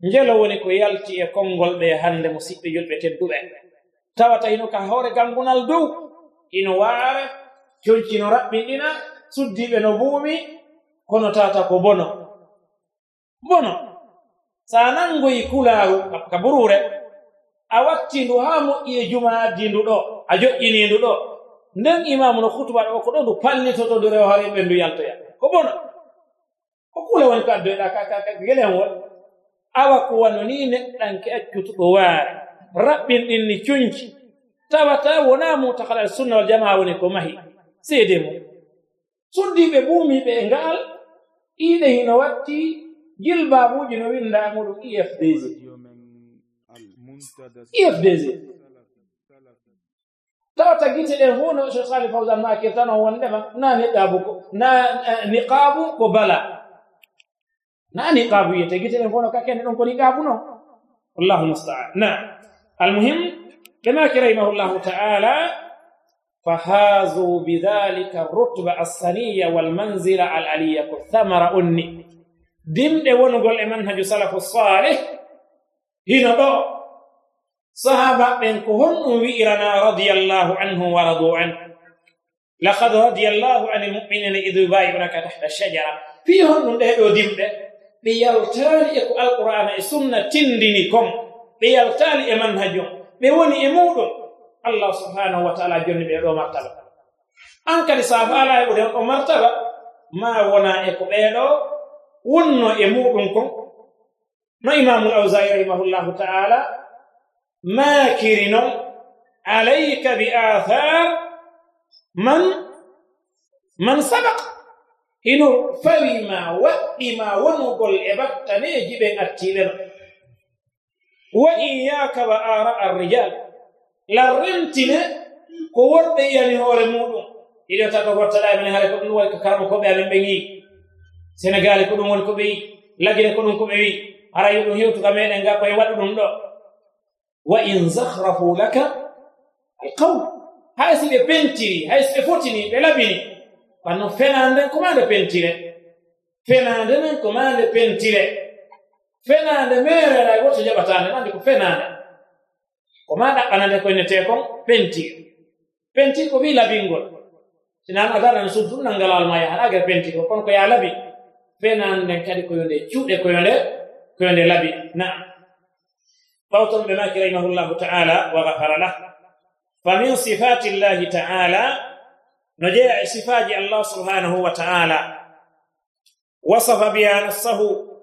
[SPEAKER 3] Njelo woni ko yalti e konngol ɓe hannde musidɓe julɓe tedduɓe. Tawata hino ka hoore gangunal dow. ino waare jonki no raɓɓinɗina suddiiɓe no buumi kono tata ko bono. Bono. Sa nangoyi kulaaru ka burure a wattindu haa moƴƴi e jumaaddi ndu ɗo a joƴƴinii ndu ɗo. Nden imamu no hutuba ɗo ko ɗo ndu pallitoto ndu rewa haren ɓe ndu yaltoya. Ko bono. Ko kula woni ko addoyɗa gelenwol awa ko wano ni neɗɗanke accutuɗo waare. Raɓɓin ni cuñci tawata wona mutakal al e sunna wal jamaa woni ko mahi. Seede mo. Suddiɓe ɓuumiɓe e ngaal ɗiɗe hino watti jilbabuji no windaamo ɗum ifdg ifdg tawata gite ɗen fuu no cheikh salih fawsan makir tan o wondema na niqabu ko na eh, niqabu ko bala. Na niqabu yiyete gite ɗen fuu no kakkene ɗon ko niqabu no. Wallahu mustaan na almuhim ɓe maki rahimahullahu taala فهازوا بذلك الرتبة السنية والمنزلة العلية. ثمر أني دم ونقول منهج سلف الصالح. هنا دو صحابة من كهن ويرنا رضي الله عنه ورضوا عنه. لقد رضي الله عن المؤمنين إذ يبايعونك تحت الشجرة. فيهن دو دم بيالتالي القرآن السنة تندنكم. بيالتالي منهجهم بوني إمودهم allah subhanahu wa taala jonni ɓe ɗo martaba an kadi sa faala e ɓuɗen ɗo martaba ma wona e ko ɓeeɗo wonno e muɗum kon no imamul ausai rahimahullahu taala makiri non alayka bi athar man man sabak hino fawima waɗɗima wonugol e battaneji ɓen attiɗeno wa iyaka wa ara arrijal. Larrentine ko worɓe yiyani hoore muɗum. Iɗota ɗo hottala amin haala ko ɗum woni ko karɓo koɓe amen ɓe yii. Sénégal ko ɗum woni ko ɓe yi lagine ko ɗum ko ɓe wi ara yo ɗum hewtuka meɗen ga koye waɗa ɗum ɗo. Wa in zahrafu laka alqawl hay si ɓe pentiri hay si ɓe fotini ɓe labini ɓanno fenande ko ma nde pentire. Fenande nen ko ma nde pentire. fenande mere ala goto jaɓatande nandi ko fenande. Ko ma ɗaɓɓanande koynete kon pentir pentir ko wi labingol. Sinan a daran suddu nangalal ma yahan agar pentir o kono ko ya labi. Fenande nden kadi koyonde cuuɗe koyonde koyonde labi. Naam. Ɓawton ɓe maki rahimahullahu taala wa gafara lah. Fa min sifati llahi taala no jeeya e sifaji allah subhanahu wa taala. Wasafa biha nafsahu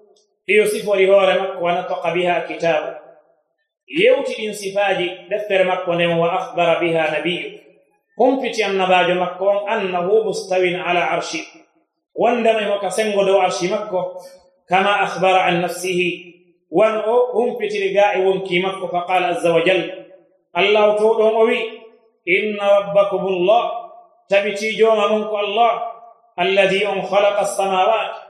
[SPEAKER 3] ɗiyo sifori hoore makko wa nataqa biha kitabu yewti ɗin sifaaji deftere makko nden wa akhbara biha nabiyu humpiti annabaajo makko on annahu mustawin ala arshi wondema mo ka sengo dow arshi makko kama akhbara an nafsihi wan o humpitiri ga e wonki makko fa qala azza wa jal allahu to ɗon o wi inna rabbakum llah tabiti jooma mon ko allah alladi on khalaqa alsamawat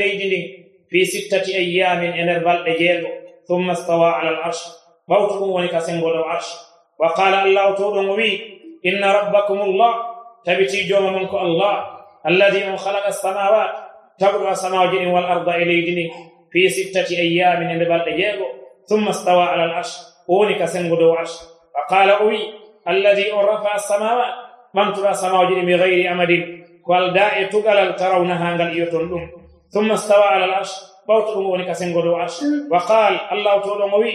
[SPEAKER 3] leydi ndin fi sittati ayamin e nder balɗe jeego ثم استوى على العرش. موتكم ونكاسنغو دو عرش. وقال الله تودون وي إن ربكم الله. تبتي جوم منك الله. الذي خلق السماوات. تبرع السماوات والأرض إليه في ستة أيام من بلد ثم استوى على العرش. ونكاسنغو دو عرش. وقال وي الذي رفع السماوات. من ترى السماوات ɗon o والدائي تغل ترونها قال يوتون دم ثم استوى على العرش. باوتون وني كسنغو دو عرش. وقال الله تعالى موي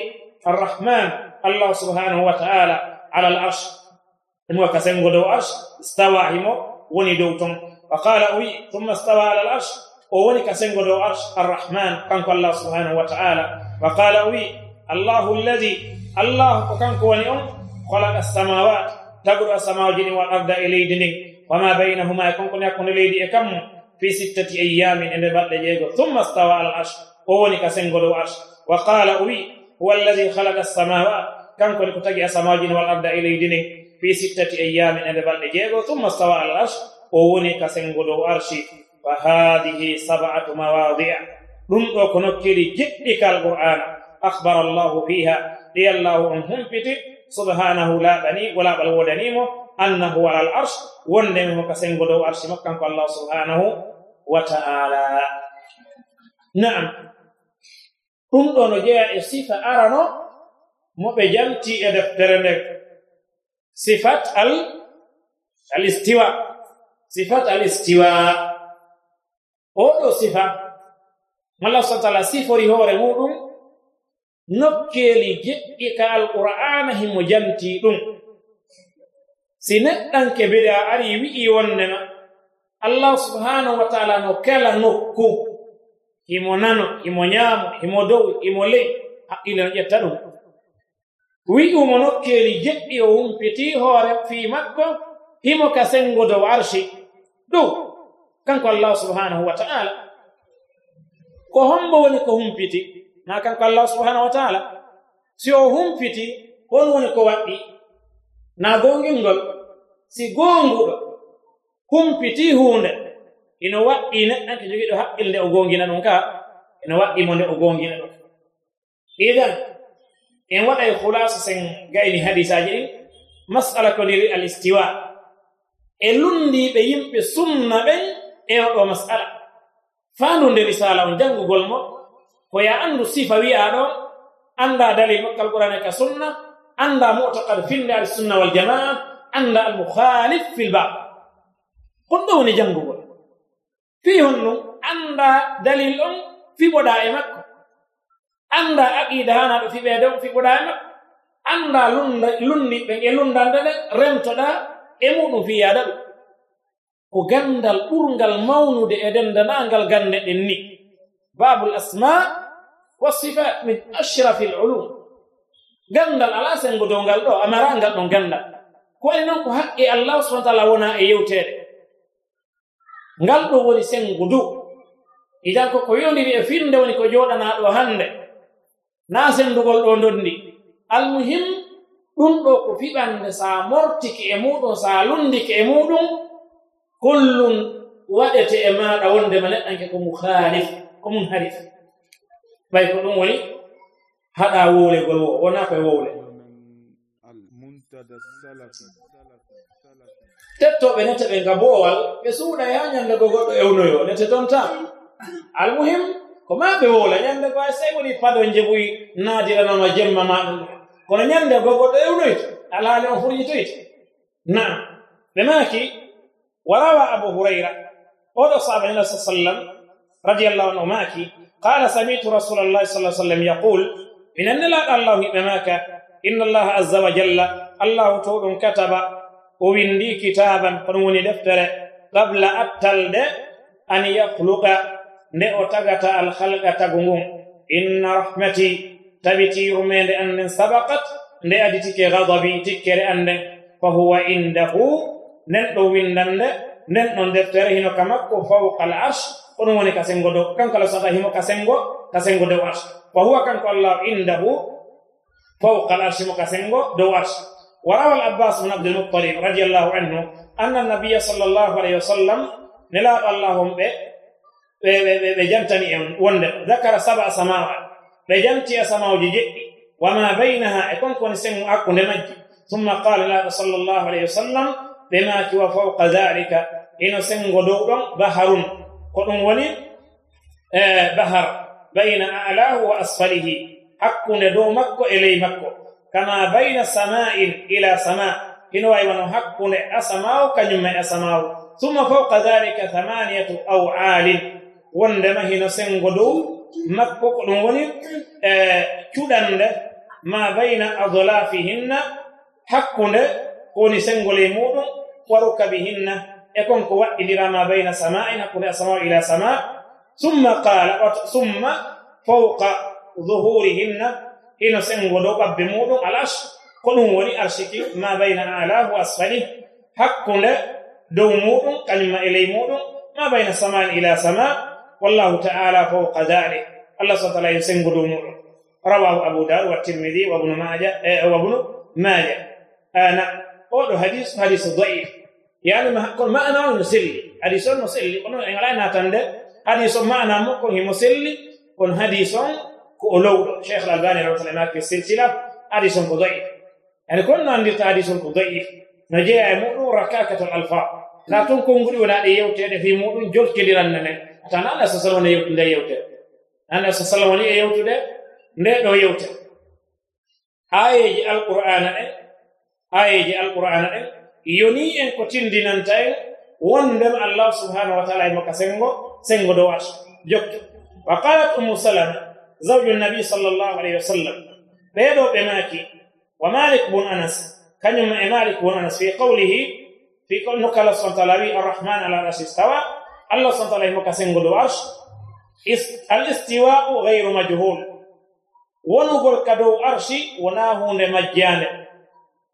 [SPEAKER 3] الرحمن. الله سبحانه وتعالى على العرش. انو كسنغو دو عرش. استوى هيمو وني دوتون. وقال اوي ثم استوى على العرش. وني كسنغو دو عرش. الرحمن. كان الله سبحانه وتعالى. وقال اوي الله الذي الله كان كوني خلق السماوات. تغرو السماوات والأرض إلى دينك e konko ne hakkunde leydi e kammo في ستة أيام إن بعد جيغو. ثم استوى على العرش. أولي كسنغو العرش وقال أوي هو الذي خلق السماوات. كان كل كتاجي السماوات والأرض إلى دين في ستة أيام إن بعد جيغو. ثم استوى على العرش. أولي كسنغو العرش فهذه سبعة مواضيع دون كنكري جدك القرآن. أخبر الله فيها. لي الله أنهم سبحانه لا بني ولا بل ودنيمه أنه على العرش وندمه كسين قدو عرش مكان الله سبحانه وتعالى نعم هم دونو جاء صفة أرانو مبجمتي أدفترنك صفات ال الاستواء صفات الاستواء أولو صفة ما الله سبحانه وتعالى صفة رهور مؤلم nokkeeli jeɗɗi ka alqur'ana himo janti ɗum. Si neɗɗanke a ari wi'i wonnema allah subhanahu wa taala no kala nokku. Himo nano himo ñaamo himo dow himo ley haqqille no ƴetta ɗum. Wi'umo nokkeeli jeɗɗi o humpitii hoore fii makko himo ka sengo dow arshi. Ɗum kanko allah subhanahu wa taala ko hombo woni ko humpiti. na kanko allah subhanahu wa taala si o humpiti hon woni ko waɗɗi. Na gongingol si gonguɗo humpiti hunde ino waɗɗi neɗɗan to jogiiɗo haqqil nde o gongina ɗum ka ino waɗɗimo nde o gongina ɗum. Idan en waɗa e hulasa sen gayni hadisaji ɗin masala ko ndiri al istiwa e lundiɓe yimɓe sunna ɓen e oɗo masala. Fandu nde risala on janngugol mo ko ya anndu sifa wi'a ɗo annda dalil makkal qurane ka sunna annda mu'taqad finde al sunna wal jamaa annda al mukhalif fil bab kon ɗo woni janngugol fii hon ɗum annda dalil on fiɓoɗa e makko. Annda aqida hana ɗo fiɓeede on fiɓoɗa e makko. Annda lunda lunniɓɓe e lundande ɗe remtoɗa e muɗum fiyaada ɗum. Ko gandal ɓurgal mawnude e dendanangal gande ɗen ni. Babul asma والصفات من أشرف العلوم. قلنا الألاس إن قدون قال له أمران قال لهم قلنا قال لهم حق الله سبحانه وتعالى ونا إيو تير. قال له ولسن قدو. إذا كو قيون دي أفين دي ونكو جودة نادو هند ناسن دو قول دوندني المهم دون دو كفيبان سا مرتك إمودون سا لندك إمودون كل ودت إمادة وندمالت أنك كمخالف كمنحرف كم ɓay ko ɗum woni haɗa wowlegol wo wona koye wowle. Tettoɓe nete ɓe ngabowal ɓe suuɗa ya ñande go goɗɗo ewnoyo nete ton ta almuhim ko ma ɓe wowla ñande go sey woni paɗo jeɓuy naadiranoma jemma maɗum kono ñande go goɗɗo ewnoyto alhaali on furjitoyta na ɓe maaki warawa abu hurayra oɗo sahaba hila sa sallam رضي الله عنه ماكي قال سمعت رسول الله صلى الله عليه وسلم يقول من أن لا الله إمامك إن الله عز وجل الله تور كتب وبندي كتابا قنون دفتر قبل أبتل ده أن يخلق تغتا الخلق تقوم. إن رحمتي تبتي من أن سبقت لأدتك غضبي تكر أن فهو عنده نلو وندن نلو دفتره نكمك فوق العرش. Ɗo windande nden ɗon deftere hino ka makko fawqa al arsh ko ɗum woni kasengo dow kanko ala sata himo kasengo kasengo dow arsh fa huwa kanko allah indahu fawqa al arsh mo kasengo dow arsh وروى العباس بن عبد المطلب رضي الله عنه أن النبي صلى الله عليه وسلم نلا اللهم بجنتني وند ذكر سبع سماوات بجنتي سماو جي وما بينها يكون كون سن اكو نمج ثم قال لا صلى الله عليه وسلم بما كي وفوق ذلك إن سن غدو بحر كون ولي بحر بين أعلاه وأسفله. حق ندو مكو إلي مكو. كما بين سماء إلى سماء. إنه أيضا حق أسماء كنما أسماء. ثم فوق ذلك ثمانية أوعال. wondema hino sengo dow makko ko ɗum woni e cuɗande ma bayna adlafihinna hakkunde ko woni sengol e muɗum waruka bihinna يكون قوة إدرا ما بين سماء نقول السماء إلى سماء. ثم قال ثم فوق ظهورهن إن سنغلوب بمود الأرش كل ولي أرشك ما بين أعلاه وأسفله. حق دومود كلمة إلي مود ما بين سماء إلى سماء. والله تعالى فوق ذلك. الله سبحانه وتعالى يسنغل مود رواه أبو دار والترمذي وابن ماجه إيه، وابن ماجه. آه، نعم. أنا أول حديث حديث ضعيف. يعني ما ما أنا مسلي حديث مسلي أنا إن لا نتند حديث ما أنا مكون هي مسلي كون حديث كولو شيخ الألباني رحمه الله في السلسلة حديث ضعيف يعني كنا عندي حديث ضعيف نجي مؤمن ركاكة الألفاظ لا تنكم غري ولا يوتي في مؤمن جل كديران tan allah sa sallam woni nde yewtere allah sa sallam woni e yewtude nde ɗo yewtere ayeji alqur'ana ɗen ayeji alqur'ana ɗen yoni en ko tindinanta en wondema allah subhanahu wa taala e makka sengo sengo dow arsh jokki wa qalat ummu salama zawju nabi sallllahu alayhi wa sallam ɓeeɗo ɓe maaki wa malik bun anas kañum e malik bun anas fi qawlihi nokala subhana taala wi arrahman ala arshi stawa الله سبحانه وتعالى مكاسين قدو عرش الاستواء غير مجهول dow arshi wona hunde majjande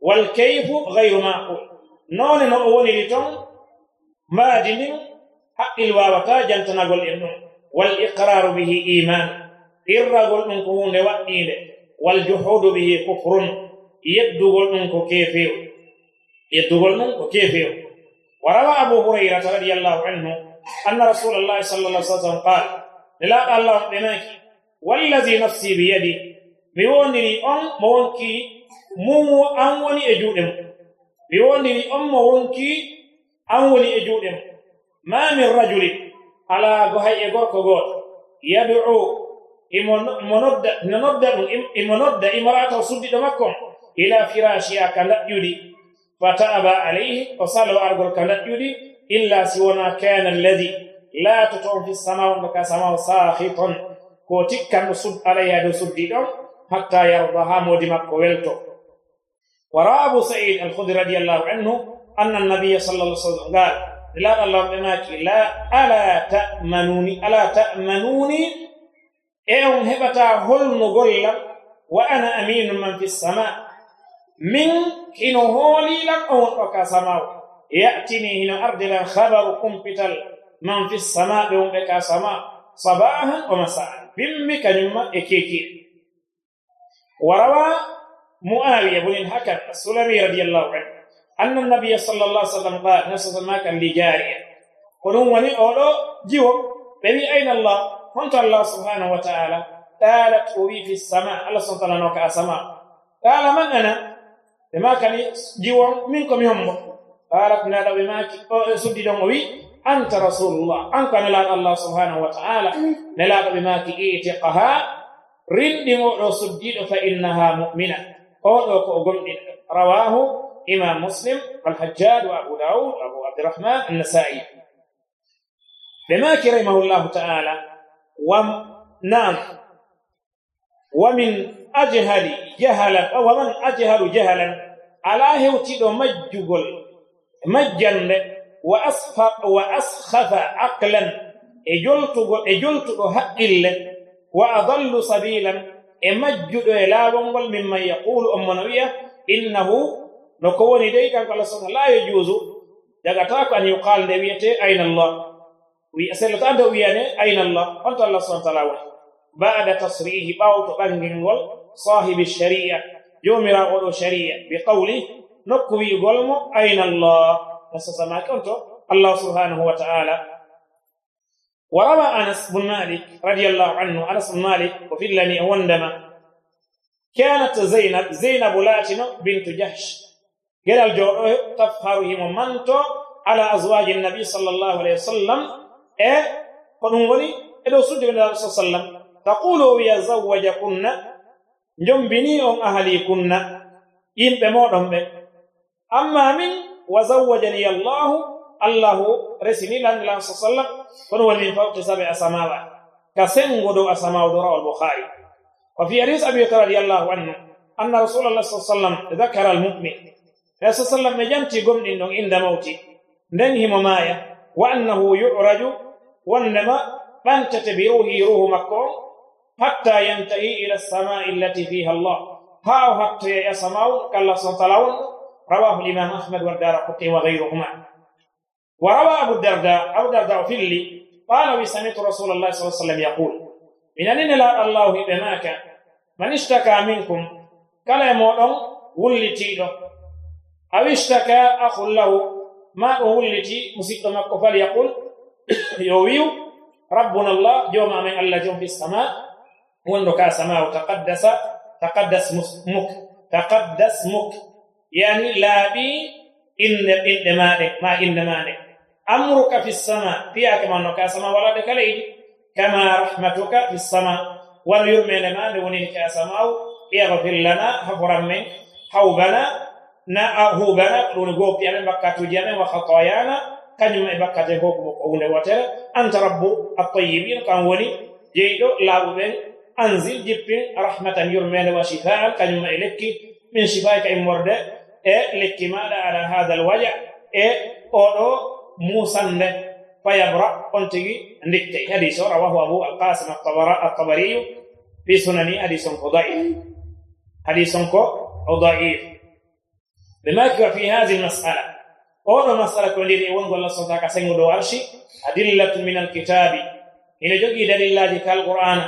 [SPEAKER 3] walkayfu gayru maqul noone no o woniri ton maadi ndin haqqil wawata jantanagol en ɗum. Wal iqraru bihi iman irragol ɗum ko hunde waɗɗinde wal juhudu bihi kufrun yeddugol ɗum ko keefew yeddugol ɗum ko keefew wa rawa abu hurayrata radiallahu anhu anna rasulallahi sallallah sa sallam qal allah on ɗenaki wallazi nafsi biyadi mi wondiri on mo wonki mum an woni e juuɗe mum. يوني أم وونكي اولي إجودم. ما من رجل على غهي غوركو غور يدعو منبدا منبدا منبدأ إمرأته صد دمكم. إلى فراشيا كنديدي فتابا عليه وصلى ارغل كنديدي إلا سونا كان الذي لا تطعم في السماء وكا سماء ساخط. كوتيكا نصد عليها دو صد دم. حتى يرضها مودي مكو ويلتو. وراى أبو سعيد الخدري رضي الله عنه أن النبي صلى الله عليه وسلم قال لا الله بما لا ألا تأمنوني ألا تأمنوني؟ إيه هبتا هول نغول وأنا أمين من في السماء. من كن هولي لك أو وكا سماء. ياتيني إلى الأرض لا خبر قمبتل من في السماء بهم بكا سماء. صباحا ومساء. بمك نما إكيكي. وروى معاوية بن الحكم السلمي رضي الله عنه. أن النبي صلى الله عليه وسلم قال نفس السماء كان لجارية قلوا وني أولو جيو بني أين الله؟ قلت الله سبحانه وتعالى. تعالى توي في السماء. الله سبحانه وتعالى نوك أسماء قال من أنا؟ بما كان جيو منكم يوم قال كنا لو بما أه، سدد وي أنت رسول الله. أنت نلال الله سبحانه وتعالى. نلال بما كي إيتقها. رد مؤرس فإنها مؤمنة. رواه إمام مسلم والحجاج وأبو داود وابو عبد الرحمن النسائي. بما كرمه الله تعالى ومن نعم. ومن أجهل جهلا أو من أجهل جهلا على هوتيد مجغل مجن واسف وأسخف عقلا اجلت إجلت حق وأضل سبيلا. e majjuɗo e laawolngol mimman yaqulu on mono wiya innahu no ko woni dey kanko allah subhana la yajuusu jagata ko an yuqal nde wiyete ayna allah? Sellata anta wiyane ayna allah? Honto allah subhana taala woni bada tasrihi ɓawto ɓangilngol sahibi sharia jomirawo oɗo sharia. Bi qawli nokku wi'ugol mo ayna allah? Nasasamaki on to allah subhanahu wa ta'ala. وروى أنس بن مالك رضي الله عنه أنس بن مالك وفلني وندما كانت زينب زينب لاتنو بنت جحش. قال الجو تفخرهم منتو على أزواج النبي صلى الله عليه وسلم. e ko ɗum woni eɗo suddiɓe nde sa sallam taqulu o wiya zawwaja kunna jombini on ahali kunna yimɓe moɗon ɓe الله رسول الله صلى الله عليه وسلم كن ولي فوق سبع سماوات كسن غدو اسماء دور البخاري وفي حديث ابي هريره رضي الله عنه ان رسول الله صلى الله عليه وسلم ذكر المؤمن رسول الله صلى الله عليه وسلم جمع دين دون عند موتي ننهي مماية وأنه يعرج وأنما من تتبيره روح مكون حتى ينتهي إلى السماء التي فيها الله ها حتى يسمعون كالله سنطلعون رواه الإمام أحمد والدار وغيرهما وروى أبو الدرداء أبو الدرداء في اللي قال وسمعت رسول الله صلى الله عليه وسلم يقول من ان لا الله بماك من اشتكى منكم؟ كلا مودون ولتيدو أو اشتكى أخ له؟ ما ولتي مسيط مكو rabbuna allah joma men allah jom fi sama wonɗo ka sama o taqaddasa taqaddas muk taqaddas muk yani laaɓi inde ɓinɗe maɗe ma inde maɗe amruka fi sama fiyake manno ka sama walade kala yiɗi kama rahmatuka fi sama wano yurmede ma nde wonini ka samaw ihfir lana haforan men hawbana na hubana ɗum gopi amen wakkatuji amen wa khatayana kañum e bakkate fof ko hunde wotere anta rabbu attayibin kan woni jeyɗo laaɓu ɓen anzil jippin rahmatan yurmede wa shifaan kañum e lekki min shifai ka immorde e lekki maɗa ala hada l waja e oɗo موسى ل فيبرأ. قلت نكت حديث رواه أبو القاسم الطبري في سنن حديث قضائي حديث كو ضعيف بما في هذه المسألة قول المساله كل دي وان الله سبحانه كسمو ارشي أدلة من الكتاب. إن جوجي دليل الله كالقران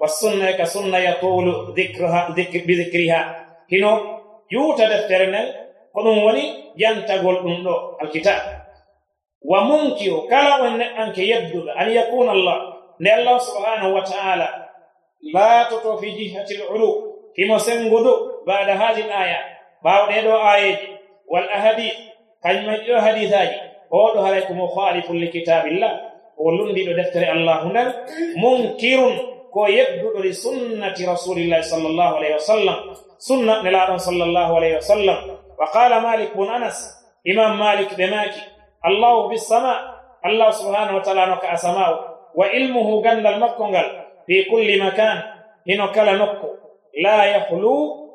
[SPEAKER 3] والسنة كسنة يطول ذكرها ذكر بذكرها. هنا يوتد ترنل قوم ولي ينتقل الكتاب. وممكن كلا وإن أنك يبدو أن يكون الله ان الله سبحانه وتعالى لا تطوفي جهة العلو في مسنغد بعد هذه الآية بعد هذه الآية والأحاديث كما جاء حديثاي قول عليكم مخالف لكتاب الله ولن دي دفتر الله هنا منكر كو يبدو لسنة رسول الله صلى الله عليه وسلم سنة نلا صلى الله عليه وسلم. وقال مالك بن أنس إمام مالك بماكي الله في السماء الله سبحانه وتعالى نك اسماء وعلمه جل المكنغل في كل مكان هنا كلا نك لا يخلو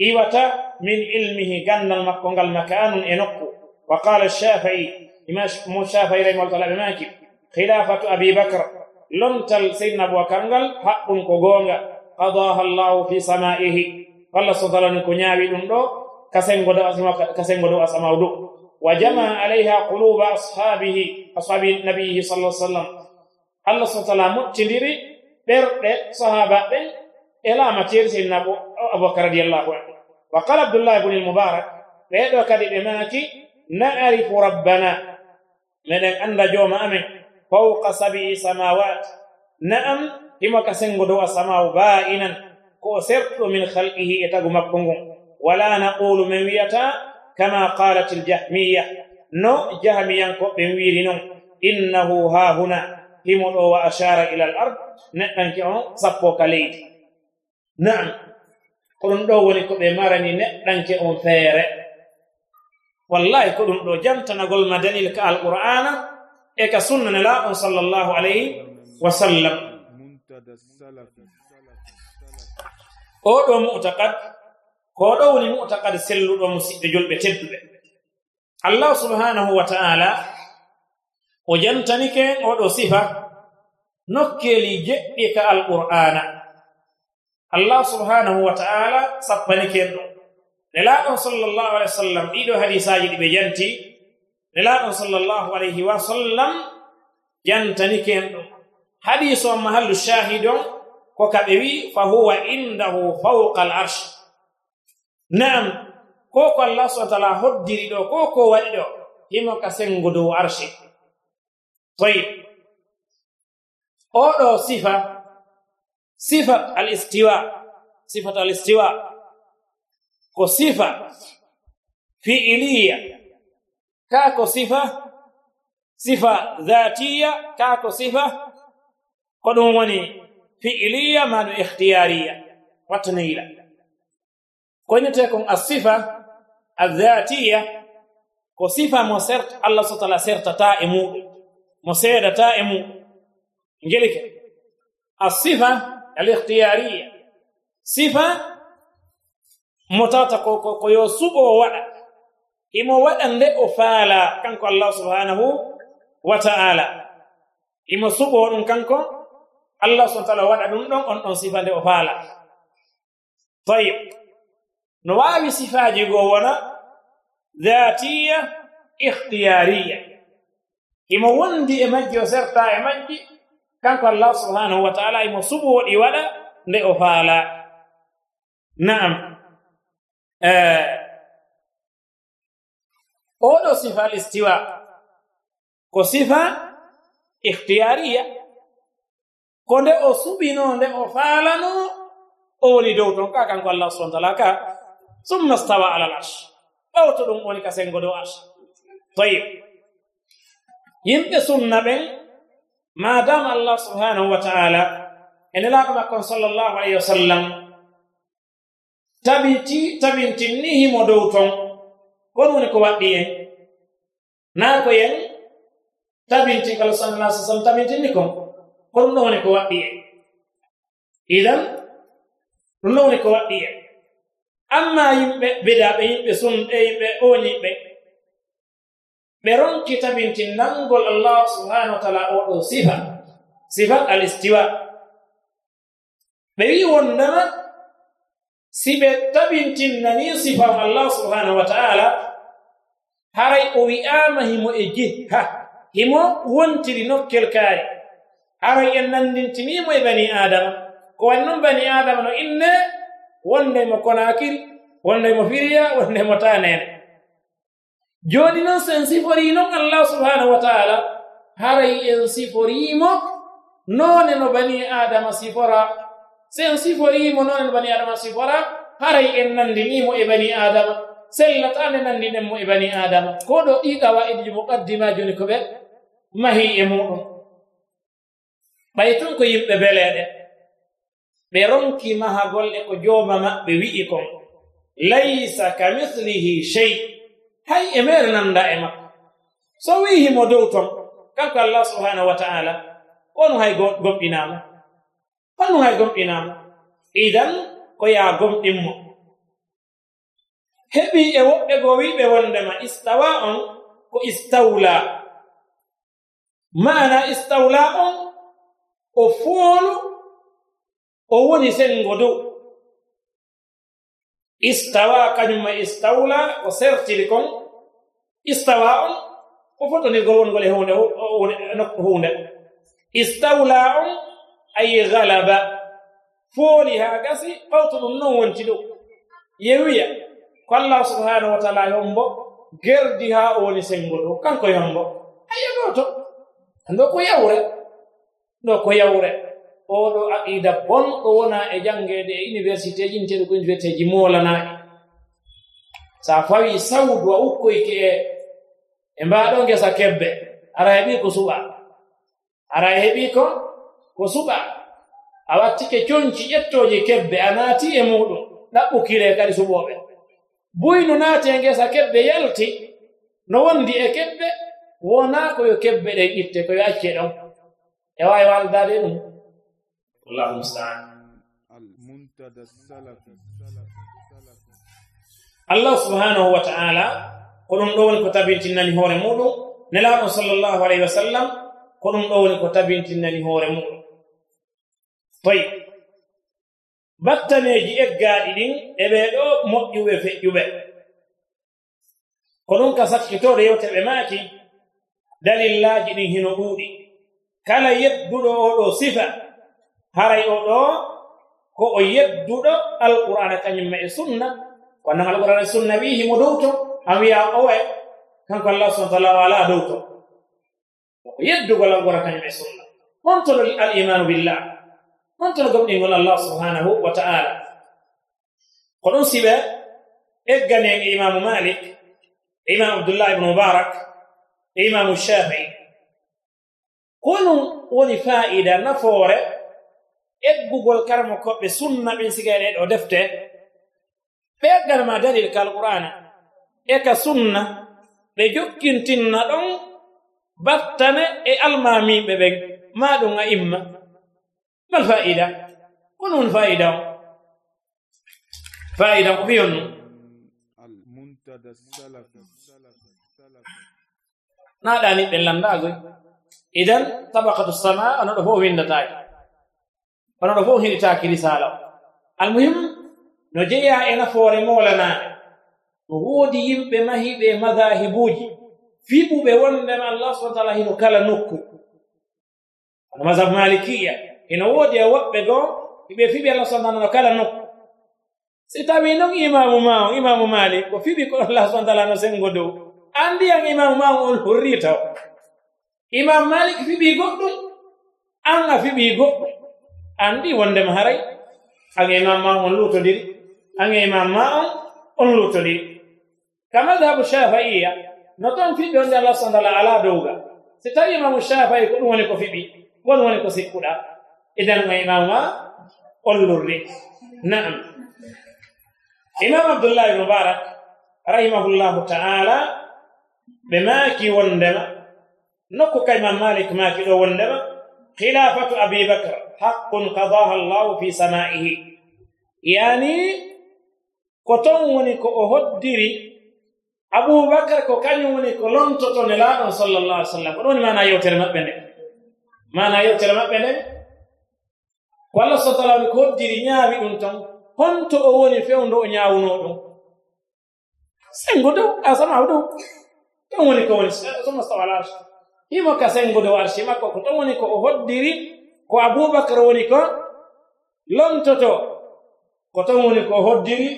[SPEAKER 3] ايوتا من علمه جل المكنغل مكان انك وقال الشافعي امام الشافعي رحمه الله المالك خلافه ابي بكر لم تل سيدنا ابو بكر حق كغونغا قضاها الله في سمائه الله سبحانه وتعالى نكنيا بيدون دو كاسنغو دو اسما كاسنغو دو اسما دو وجمع عليها قلوب أصحابه أصحاب النبي صلى الله عليه وسلم. الله صلى الله عليه وسلم تدري بر صحابة بن إلى ما تير سيدنا أبو بكر رضي الله عنه. وقال عبد الله بن المبارك بيد وكاد بماكي نعرف ربنا. من أن عند جوم ام فوق سبع سماوات. نعم كما كسنغ دو السماء باينا كو سرت من خلقه يتغمكم ولا نقول من يتا كما قالت الجهمية. نو جهميان كو بنويرينو إنه ها هنا. همو وأشار إلى الأرض. ندانكو صبو كلي نعم. كون دو وني كو بماراني ندانكو فيره والله كون دو جنتنا غول ما دليل كالقران اكا سنن لا صلى الله عليه وسلم. منتدى السلف. أو دو معتقد ko ɗo woni mutaqad selluɗo musidɓe julɓe tedduɓe. Allah subhanahu wa ta'ala o jantanike oɗo sifa nokkeli jeɗɗi ka alqur'ana. Allah subhanahu wa ta'ala sappaniken ɗum. Nelaɗon sallllahu alah wa sallam ɗiɗo hadisaji ɗi ɓe janti nelaɗon sallllahu alayhi wa sallam jantaniken ɗum. Hadis on mahallu shahid on ko kaɓe wi fa huwa indahu fawqa al arsh naam. Ko allah wa taala hoddiri do ko ko ɗo himo ka sengo dow arshi. Toyi oɗo sifa. Sifat al istiwa sifat al istiwa ko sifa fi'iliya. Kako sifa? Sifa dhatiya. Kako sifa? Ko ɗum woni fi'iliya manu ikhtiyariya. Wattanayila koñete kon a sifa adhatiya ko sifa mo serta allah subhanahu tala sertata e muɗum mo seedata e muɗum ngelike asifa al ikhtiyariya sifa mo tata ko ko yo suɓo waɗa e imo waɗa nde o faala kanko allah subhanahu wa ta'ala. E imo suɓo ɗum kanko allah subhanahu wa ta'ala waɗa ɗum ɗon on ɗon sifa nde o faala. Tayib نوابي صفاجي قوانا ذاتية اختيارية. كما وندي إمجي وسرطا امجي كان الله سبحانه وتعالى يمصبه الإولى لأفالة نعم. آه. أولو صفة الاستواء. كصفة اختيارية. كنت أصبنا لأفالة أولي دوتون كان الله سبحانه وتعالى summa stawa ala al arsh. Ɓawto ɗum woni ka sengo dow arsh. Toyib yimɓe sunna ɓen madama allah subhanahu wa taala e laaɓo makkon sallllahu alayhi wa sallam tabiti tabintinnihimo dow ton kon woni ko waɗɗi en. Naa ko yen tabintin kala sallah sa sallam tabintinni kon ko ɗum ɗo woni ko waɗɗi en. Idan ɗum ɗo woni ko waɗɗi en. amma yimɓe bidaɓe yimɓe sumɗe yimɓe oñiɓe ɓe ronkita bintinnangol allah subhanahu wa taala oɗo sifa sifa al istiwa ɓe wi wondana si ɓe tabintinnani sifam allah subhanahu wa taala haray o wi'ama himo e jihha himo wontiri nokkel kaari. Haray en nandintinimo e bani adama. Ko wani noon bani adama no inne wonnemo konakiri wonnemo firiya wonnemo tanene. Joni noon so en sifori noon allah subhanahu wa taala haray en siforimo none no bani adama sifora. So en siforimo none no bani adama sifora haray en nandinimo e bani adama sellatane nandinen mo e bani adama ko ɗo ɗi qawaiduji muqaddima joni ko ɓe mahi e muɗum. Ɓay tun ko yimɓe beleɗe ɓe ronki mahagol e ko jooma maɓɓe wi'i kon laysa ka mislihi shey hay e mere nanda e makko so wihimo dow ton kanko allah subhanahu wa ta'ala onu hay gomɗinama onu hay gomɗinama idan ko ya gomɗinmo heɓi e woɓɓe go wiɓe wondema istawa on ko istawla mana istawla on o foolu o woni sengo dow. Istawa kañumma e istawla o sertiri kon. Istawa on o fotonirgol wongol e hunde nokku hunde. Istawla on ay galaba fooli haa gasi ɓawto ɗum non wonti ɗo yewiya ko allah subhanahu wa taala yombo gerdi haa o woni sengo dow. Kanko yombo. Ayo ndo ko yawre. Ndo ko yawre. oɗo aqida bonɗo wona e jangeede e université ji nteɗo ko université ji molanaɗi so a fawi sawdu a ukkoyke e e mbaɗo ngesa kebbe. Ara heɓi ko suɓa. Ara heɓi ko ko suɓa. A wattike coñci ƴettoji kebbe a naati e muɗum. Ɗaɓɓukire kadi suɓoɓe. Buynu naati e ngesa kebbe yalti. No wondi e kebbe wona koyo kebbe ɗen ƴitte koyo acce ɗon. E wawi waldade ɗum. wallahu musta'an allah subhanahu wa ta'ala ko ɗum ɗo woni ko tabintinnani hoore muɗum. Nelaaɗo sallllahu alayhi wa sallam ko ɗum ɗo woni ko tabintinnani hoore muɗum. Toyi battaneeji eggaaɗi ɗin e ɓee ɗo moƴƴuɓe feƴƴuɓe. Ko ɗum ka sakkitoɗo yewte ɓe maaki dalillaji ɗin hino ɗuuɗi. Kala yedduɗo oɗo sifa. haray o ɗo ko o yedduɗo alqur'ana kañumma e sunna wannan alqur'ana e sunna wi himo dow to an wiya owe kanko allah subhana taala o ala dow to. Ko yeddugol alqur'ana kañum e sunna. Hontono al imanu billah hontono gomɗingol allah subhanahu wa ta'ala. Ko ɗum siɓe eggani e imamu malik e imamu abdullah ibnu mubarak e imamu shafii ko ɗum woni fa'ida nafoore eggugol karmo koɓɓe sunna ɓen siga ɗo defte ɓeggal ma dalil ka alqur'ana e ka sunna ɓe jokkintinna ɗon battane e almamiɓe ɓen ma ɗum a imma. Mal fa'ida on won fa'ida o? Fa'ida ko
[SPEAKER 2] fiyon nu
[SPEAKER 3] naɗani ɓen landagoy idan tabakatu sama anoɗo fof windataki ono ɗo fof hirtaki risala o almuhim no jeeya e nafoore moolanaande woodi yimɓe mahiɓe madahibuuji fiɓuɓe wondema allah subahana taala hino kala nokku. Hono masab malikiya ino woodi e woɓɓe goo hiɓe fiɓi allah subahana taala no kala nokku. Si tawi noon imamu ma o imamu malik ko fiɓi ko allah subahana taala no sengo dow anndiyam imamu ma on horri taw imam malik fiɓi goɗɗum an a fiɓi goɗɗum. andi wondema haray anga imam ma on lutodiri. Anga imam ma on on lutodiri. Ka madhabu shafaiya no toon fiɓɓe onde allah subhana taala ala dowga si tawi imamu shafai ko ɗum woni ko fiɓi won woni ko sikkuɗa idan o imamu ma on lurri na'am. Imam abdullah ibnu barak rahimahullahu ta'ala ɓe maaki wondema. Nokku kayma malik maaki ɗo wondema. خلافة أبي بكر حق قضاها الله في سمائه. يعني كتون كأهدري أبو بكر ككنون كلنت تنلا صلى الله عليه وسلم. قلون ما نايوتر مبنى ما نايوتر مبنى والله صلى الله عليه وسلم كهدري نيابي أنتم. honto o woni fewndo o ñaawno ɗum sengo dow a sama dow ɗum woni ko woni sama sawalaso imo ka sengude o arsi makko ko to woni ko o hoddiri ko aboubacar woni ko lontoto. Ko ton woni ko hoddiri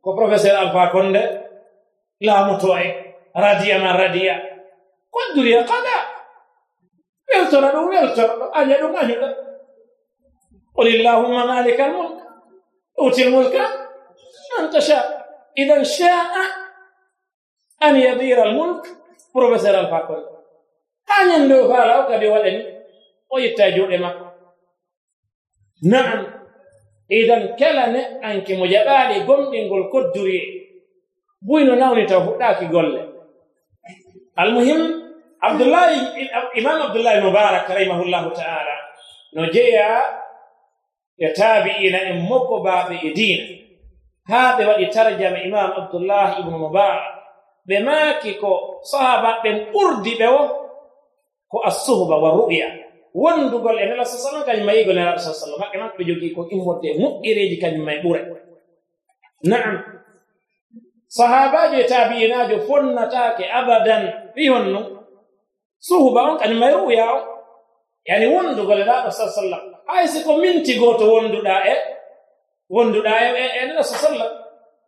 [SPEAKER 3] ko professeur alpha konde laamuto e radiya man radiya kodduriya kada? Weltora ɗum weltora ɗo aña ɗum añuɗa قل اللهم مالك الملك أوتي الملك من تشاء إذا شاء أن يدير الملك بروفيسور الفاكولتي añando haala o kadi waɗani o yitta juuɗe makko. Naam idan kala neɗɗanki mo jaɓaali gomɗingol kodduri buyno nawni taw fuɗɗaaki golle. Almuhim abdullahi imam abdullahi mubarak rahimahullahu taala no jeya e taabi'ina en mokko baaɓe e diina. Haa ɓe waɗi tarjama imam abdullah ibnu mubarak ɓe maaki ko sahaba ɓen ɓurdi ɓe wo ko assuhba wa ru'ya. Wondugol e nela sa sallam kañum ma yigol nelaɗo sa sallam. Hakke nan jogii ko immorde moƴƴireeji kañum may ɓure. Naam. Sahabajo e taabiinaajo fonnataake abadan. Ɓi honno. Suhuba on kañum may ru'ya o yani wondugol e laaɗo sa sallam. Hay si ko minti gooto wonduɗaa e wonduɗaa e, e nela sa sallam.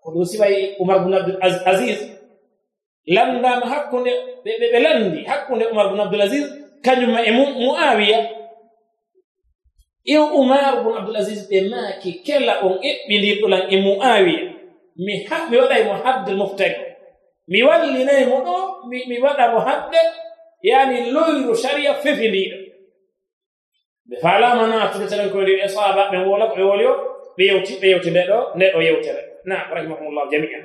[SPEAKER 3] Ko ɗum siway umar bun abdul asis landama hakkunde ɓe landi hakkunde umar bun abdoulasis kañumma e muawiya. Iw umar bun abdoulasis ɓe maaki kela on eɓɓindirɗolan e muawiya. Mi mi waɗay mo habde moftari mi wallinay mo ɗo mi waɗa mo habde yani loyru sharia fefindiɗo ɓe falama natude tanan koye e sahaba ɓe wola ko ɓe o ɓe yewti ɓe yewti nde ɗo nde ɗo yewtere. Na rahimahumullahu jamian.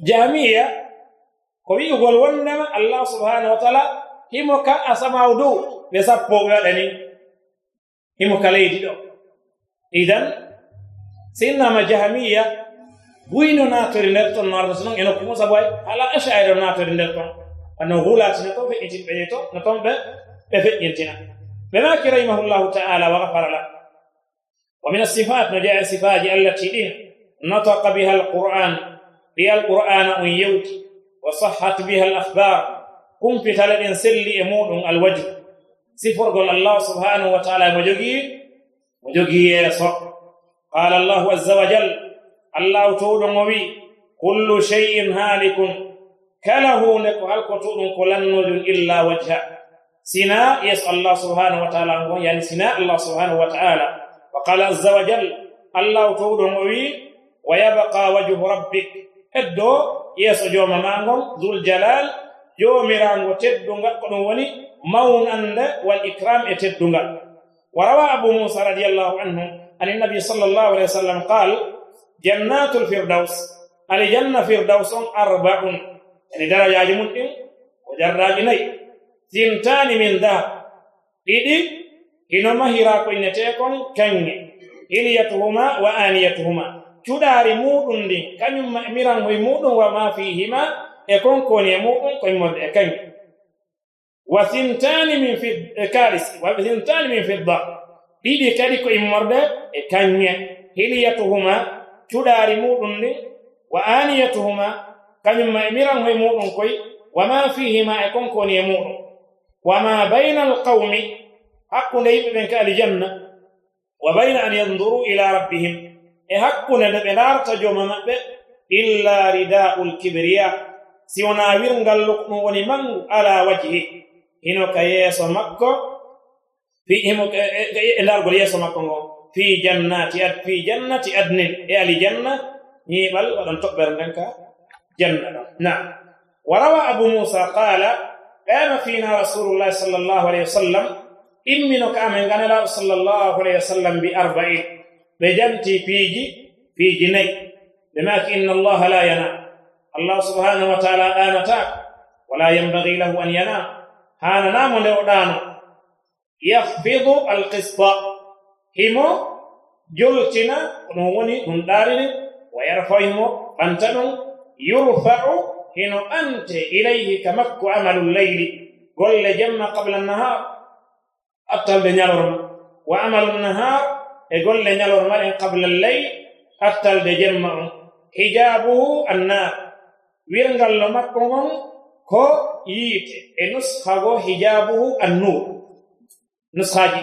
[SPEAKER 3] jamiya ko wi'ugol wondema allah subhanahu wa taala himo ka asamaw dow ɓe sappo e ɓe waɗani himo ka leydi ɗo. Idan sinnama jahamiya buyno natori nder ton no arta so noon e nokku mum sabu ay ala ashaiɗo natori nder ton. Wano hulatino to feƴƴitinɓe ɓe to no ton ɓe ɓe feƴƴintina. Ɓe maki rahimahullahu taala wa gafara la wa min assifat no jaa sifaji allati ɗin nataka biha alquran. هي القرآن ان يوتي وصحت بها الأخبار. قم في طلب سلي أمود الوجه. سفر قال الله سبحانه وتعالى وجوغي وجوغي يسو قال الله عز وجل الله تول موي كل شيء هالك. كله لك هل كتول كلن نوج إلا وجه سناء يس الله سبحانه وتعالى يعني سنا الله سبحانه وتعالى. وقال عز وجل الله تول موي ويبقى وجه ربك. heddo yeeso joomama ngon dul jalal joomirango teddungal ko ɗum woni mawnande wal ikram e teddungal. Wa rawa abu musa radiallahu anhu an innabi sallllahu alayhi wa sallam qal jannatul firdaus alijanna firdaus on arbaun. Yani darajaji mum ɗin ko jarraji nayi. Tintani min dahab. Ɗiɗi hino mahira ko innete kanŋe iliyatuhuma wa aniyatuhuma cuɗaari muɗum ndi. Kañum mamiran hoye muɗum wa ma fihima e konkoni e muɗum koye molde e kañum. Wa sintani min e kalis wa sintani min fidda. Ɗiɗi kadi ko immorde e kañe hiliyatuhuma cuɗaari muɗum ndi. Wa aniyatuhuma kañum mamiran e hoye muɗum koye wa ma fihima e konkoni e muɗum. Wa ma bayna alqawmi hakkunde yimɓe ɓen ka alijanna. Wa bayna an yanduru ila rabbihim. e hakkunde nde ɓe ndaarata jooma maɓɓe illa rida'ul kibriya. Si wona wirngal lukɗum woni mangu ala wajhi. Hino ka yeeso makko e, e, e ndargol yeeso makko ngo fi jannati ad fi jannati adnin e ali janna ñiiɓal waɗon toɓɓere nden ka janna ɗon. Na wa rawa abu musa qala qama fina rasulullahi sall llahu alayhi wa sallam immino ka amen ganelaaɗo sall llahu alayhi wa sallam bi arba'in بجمتي فيجي فيجي ني. لماك إن الله لا ينا الله سبحانه وتعالى آمتا ولا ينبغي له أن ينا هانا نام لأولانا يخفض القصب همو جلتنا نوني هندارن ويرفعهم فانتن يرفع هن أنت إليه تمك عمل الليل. قل جم قبل النهار. أطل بنيرهم وعمل النهار e golle ñalorma ɗen kabla ley artalde jemma on. Hijabuhu annar wirngallo makko ngon ko yiite. E nushago hijabuhu annur nushaji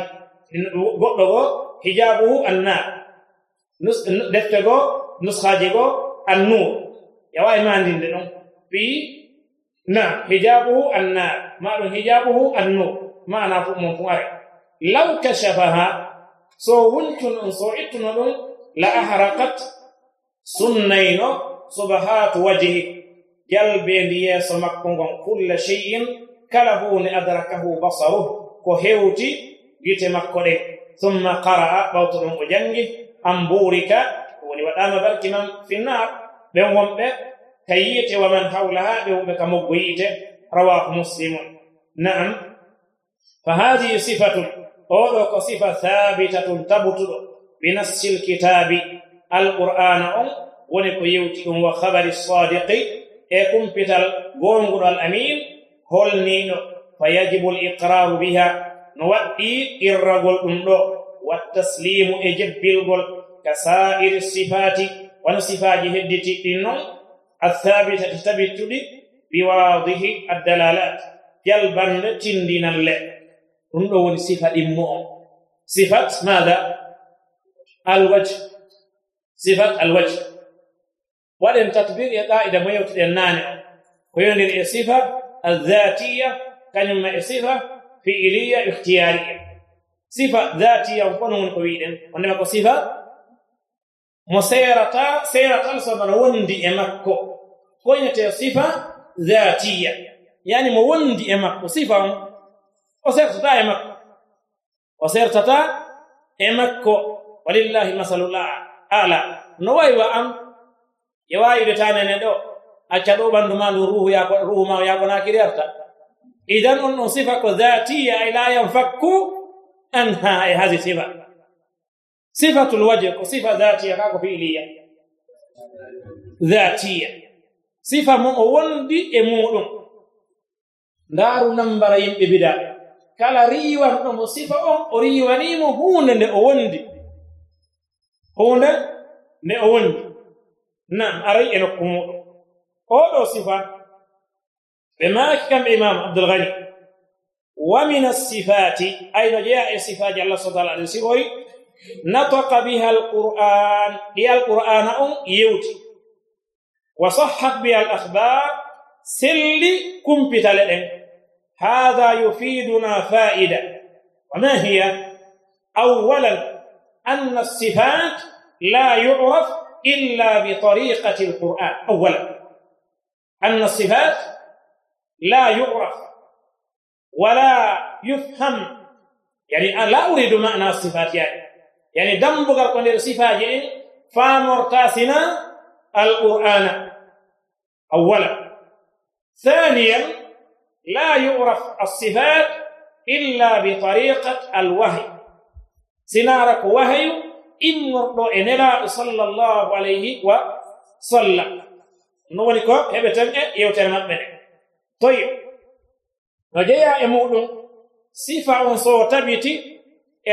[SPEAKER 3] goɗɗo go hijabuhu annar defte go nushaji go annur yawawi mandinde ɗon. Fi na hijabuhu annar maɗum hijabuhu annur mana fu mon fu are. Law kashafaha so wontun on so ittuno ɗum la ahraqat sunnayno subahatu wajihi jalbendi yeeso makko ngon kulla cheyin kala huunde adrakahu basaruh ko hewti gite makko ɗe. Summa qara'a ɓawto ɗum o jangi an burika woni waɗama barki man finnar ɓen wonɓe ka yiite wa man hawlaha ɓe wonɓe ka moggo yiite. Rawahu muslimun. Na'am. Fa hadihi sifatun أولو كصفه ثابتة تبت بنص الكتاب القرآن. ونقيوت وخبر الصادق. اكم بتل غونغد الأمين. هول نين فيجب الإقرار بها. نودي الرجل دو والتسليم إجب الغل. كسائر الصفات ونصفات هدتي دين الثابتة تثبت بواضح الدلالات. يلبن تندين الله رندول صفة إمو صفة ماذا؟ الوجه صفة الوجه ولم تطبير يقائد ما يوتر النانع ويوند الصفة الذاتية كان ما يصفة فئلية اختيارية صفة ذاتية وقنون قويدا وانما قو صفة مسيرة سيرة تلصب الوند يمكو قوينة صفة ذاتية يعني موند يمكو صفة o sertata e makko. O sertata e makko. Walillahi masalullah ala. No waywa am e wawi ɓe tanene ɗo acca ɗo ɓandu ma ndu ruhu yako ruhu ma yagonaki rerta idan on ɗon sifa ko dhatiya ay e la yanfakku anha e hasi sifa. Sifatul waje ko sifa dhatiya kako fiiliya dhatiya sifa mo o wondi e muɗum. Ndaaru nambara yimɓe bidaɓe kala riiwanɗo mo sifa on o riiwanimo huunde nde o wondi huunde nde o wondi nam aray e nokku muɗum oɗo sifa ɓe maaki kamɓe imam abdulgani wa min assifati ayno jeeya e sifaji allah subah taala aɗen sifoy nataka biha alquran ɗi alqur'ana on yewti wa sahhat biha al akhbar selli kumpitale ɗen هذا يفيدنا فائدة وما هي؟ أولا أن الصفات لا يعرف إلا بطريقة القرآن. أولا أن الصفات لا يعرف ولا يفهم. يعني أنا لا أريد معنى الصفات يعني. يعني دم بقر قنر الصفات يعني فامرتاسنا القرآن. أولا. ثانيا لا يعرف الصفات إلا بطريقة الوحي سنارك وحي إمر إنلا صلى الله عليه وسلم. نوني كو هبتن يوتن مبنه طيب. وجاء يمودون صفة صو تبتي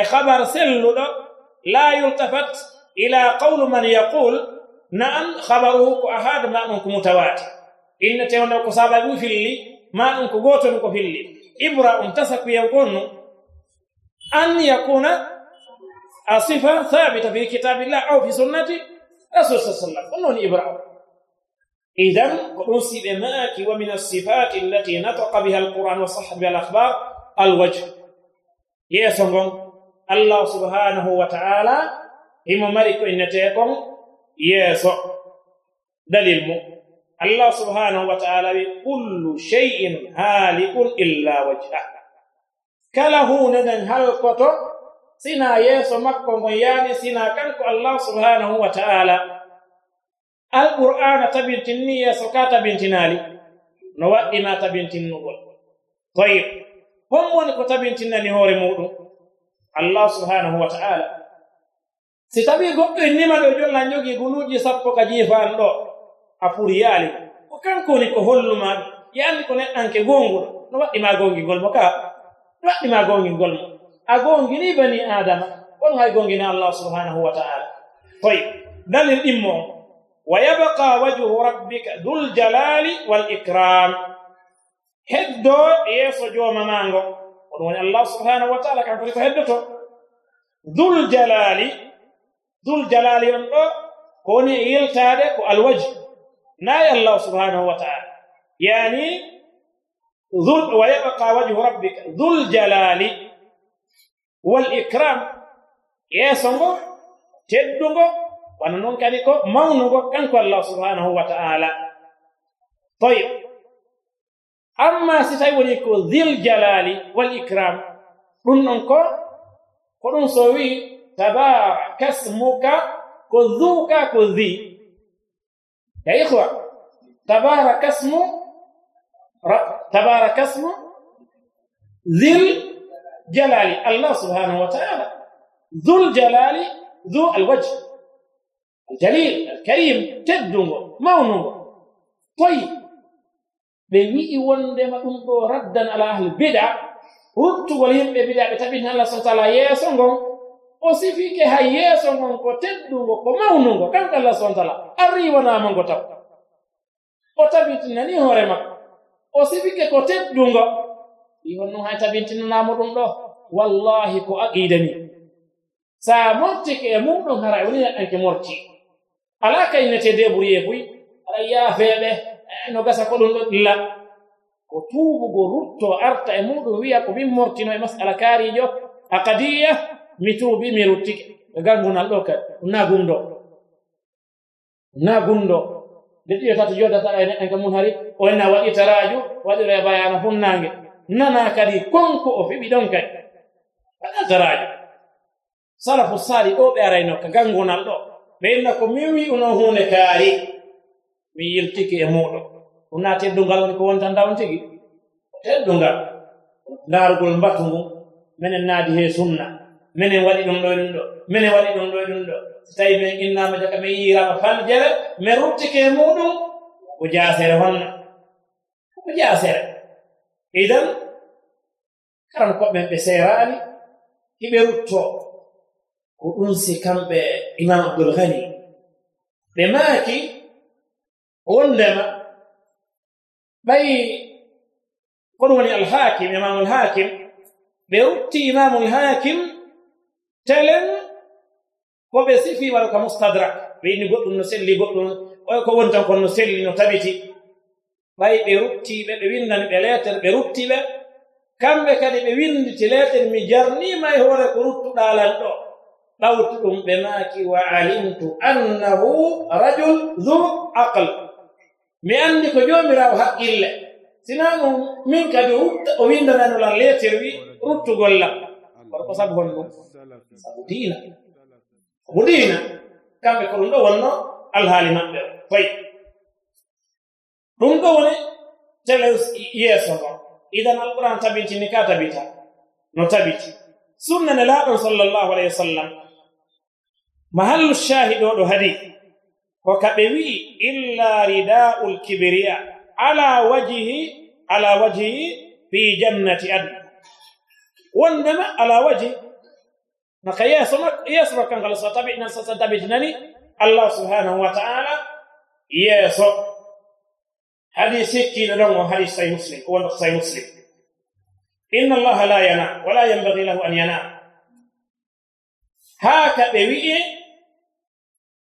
[SPEAKER 3] خبر سلل لا يلتفت إلى قول من يقول نعم خبره كأحد ما متواتر. إن تيونا كسابة في اللي ما أنك قوتن في اللي إبرا انتسك يكون أن يكون الصفة ثابتة في كتاب الله أو في سنة رسول صلى الله عليه وسلم. أنه إبرا إذن نسب معك ومن الصفات التي نطق بها القرآن وصح بها الأخبار الوجه. يسنغم الله سبحانه وتعالى هم ملك إن allah subhanahu wa taala wi kullu shay'in halikun illa wajha. Kala hunenen halkoto sina yeeso makko ngon yaani sina kanko allah subhanahu wa taala. Alqur'ana tabintinni yeeso ka tabintinaali? No waɗɗina tabintinnugol. Toyib hon woni ko tabintinnani hoore muɗum? Allah subhanahu wa taala. Si tawi goɗɗo innima ɗo jollan jogii guluuji sappo ka jiifaan ɗo a furiyaali ko kanko woni ko hollumaɗo ye anndi ko neɗɗanke gonguɗo no waɗɗima gongingol mo ka no waɗɗima gongingol mo a gongini bani adama on hay gongini allah subhanahu wa taala toy dalil ɗimmo wa yabqa wajhu rabbika dul jalali wal ikram heddo yeeso jooma mango on woni allah subhanahu wa taala kankoti ko heddoto dul jalali dul jalali on ɗo ko woni e ko alwajh allah subhanahu wa taala yani ذل ويبقى وجه ربك ذو الجلال والإكرام. يسنغو تدنغو وننون كانيكو مونغو كانكو الله سبحانه وتعالى. طيب. أما ستايونيكو ذي الجلال والإكرام رننكو كنون سوي تبارك اسمك كذوك كذي. يا إخوة تبارك اسمه تبارك اسمه ذي الجلال. الله سبحانه وتعالى ذو الجلال ذو الوجه الجليل الكريم تدنغو مونغو طيب. بني وندما دum do raddan ala ahli bid'a ruttugol yimɓe bid'a ɓe tabin allah subhanahu o sifike hay yeeso ngon ko teddungo ko mawnugo kanko allah subhana taala arriwanama ngo taw. O tabitinani hoore makko o sifike ko teddungo. I honno hay tabintinanamo ɗum ɗo. Wallahi ko aqidani sa mortike e muɗum hara e woni neɗɗanke morti. Ala kaynete deburiye buy aɗa yaafeɓe e no gasa ko ɗum ɗo ɗilla. Ko tuubugo rutto arta e muɗum wiya ko min mortino e masala kaarijo aqadiya mi tuubi mi ruttike e gangunal ɗo kadi na gunɗo na gunɗo nde ƴiyata to joddata e neɗɗen ka mum hari o enna waɗi taraju waɗira e bayana funnange nana kadi konko o heɓi ɗon kadi waɗa taraju. Salafu sali ɗo ɓe arayno ka gangunal ɗo. Ɓe inna ko min wi uno hunde kaari. Mi yiltiki e muɗum. Ɗum na teddungal woni ko wontan dawn tigi? Teddungal. Ndaarugol mbatu ngun minen naadi he sunna. minen waɗi ɗum ɗo ɗum ɗo. Minen waɗi ɗum ɗo ɗum ɗo. So tawi min innama jaka min yiirama faljere mi ruttike e muɗum ko jaasere honno ko jaasere idan karan koɓɓen ɓe seerani hiɓe rutto ko ɗum si kamɓe imam abdul gani ɓe maaki wondema ɓayi kon woni alhakim imamul hakim ɓe rutti imamul hakim telen ko ɓe sifi waɗa ka mustadrak. Ɓe ɓeyni goɗɗum no selli goɗɗum. Ko woni tan kon no selli no tabiti ɓay ɓe ruttiɓe ɓe windani ɓe leeter ɓe ruttiɓe kamɓe kadi ɓe winditi leeter mi jarnima e hoore ko ruttuɗalan ɗo. Ɓawti ɗum ɓe maaki wa alimtu annahu rajul dhu aql. Mi andi ko jomirawo haqqille. Sina ɗum min kadi o windananolan leeter wi ruttugollam kono ko sabu hon ɗum? Sabu diina. Sabu diina kamɓe ko ɗum ɗo wonno alhaali maɓɓe. Koy ɗum ɗo woni tele yeeso ngo. Idan alquran tabitini ka tabita? No tabiti. Sunna ne laaɗon sallllahu alayhi wa sallam. Mahallu shahid oɗo hadi. Ko kaɓe wi'i illa rida'ul kibriya ala wajihi ala wajihi fi jannati adna وانما على وجه ما قياس ما كان قال ستبعنا ستبعنا الله سبحانه وتعالى يس هذه سكين لهم وهذه سي مسلم هو سي مسلم ان الله لا ينام ولا ينبغي له ان ينام هاك بيئ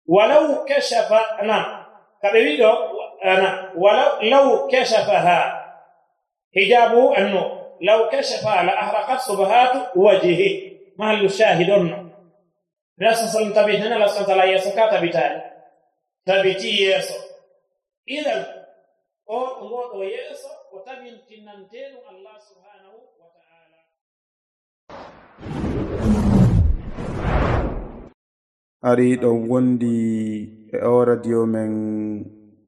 [SPEAKER 3] ولو كشفنا كبيئ أنا ولو لو كشفها حجابه النور لو كشف لأهرقت صبهات وجهه. محل الشاهد أرنا رسول صلى الله عليه وسلم رسول صلى الله عليه تبتي يسو إذا أو أو
[SPEAKER 1] يسو وتبين كنانتين الله سبحانه وتعالى. أريد
[SPEAKER 2] أن وندي أوراديو من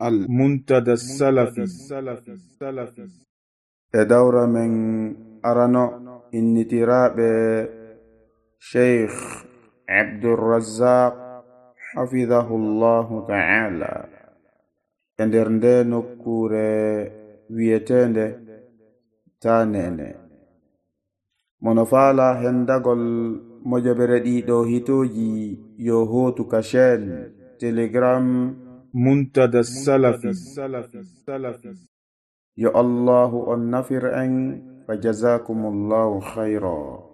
[SPEAKER 2] المنتدى
[SPEAKER 1] السلفي. السلفي السلفي. دورة من أرانو إن تراب شيخ عبد الرزاق حفظه الله تعالى اندرند نكور ويتند تانين منفالا هندقل مجبردي دو هيتوجي يوهوت كشان تليجرام منتدى
[SPEAKER 2] السلف السلف
[SPEAKER 1] السلف يا الله أن نفر أن فجزاكم الله خيرا.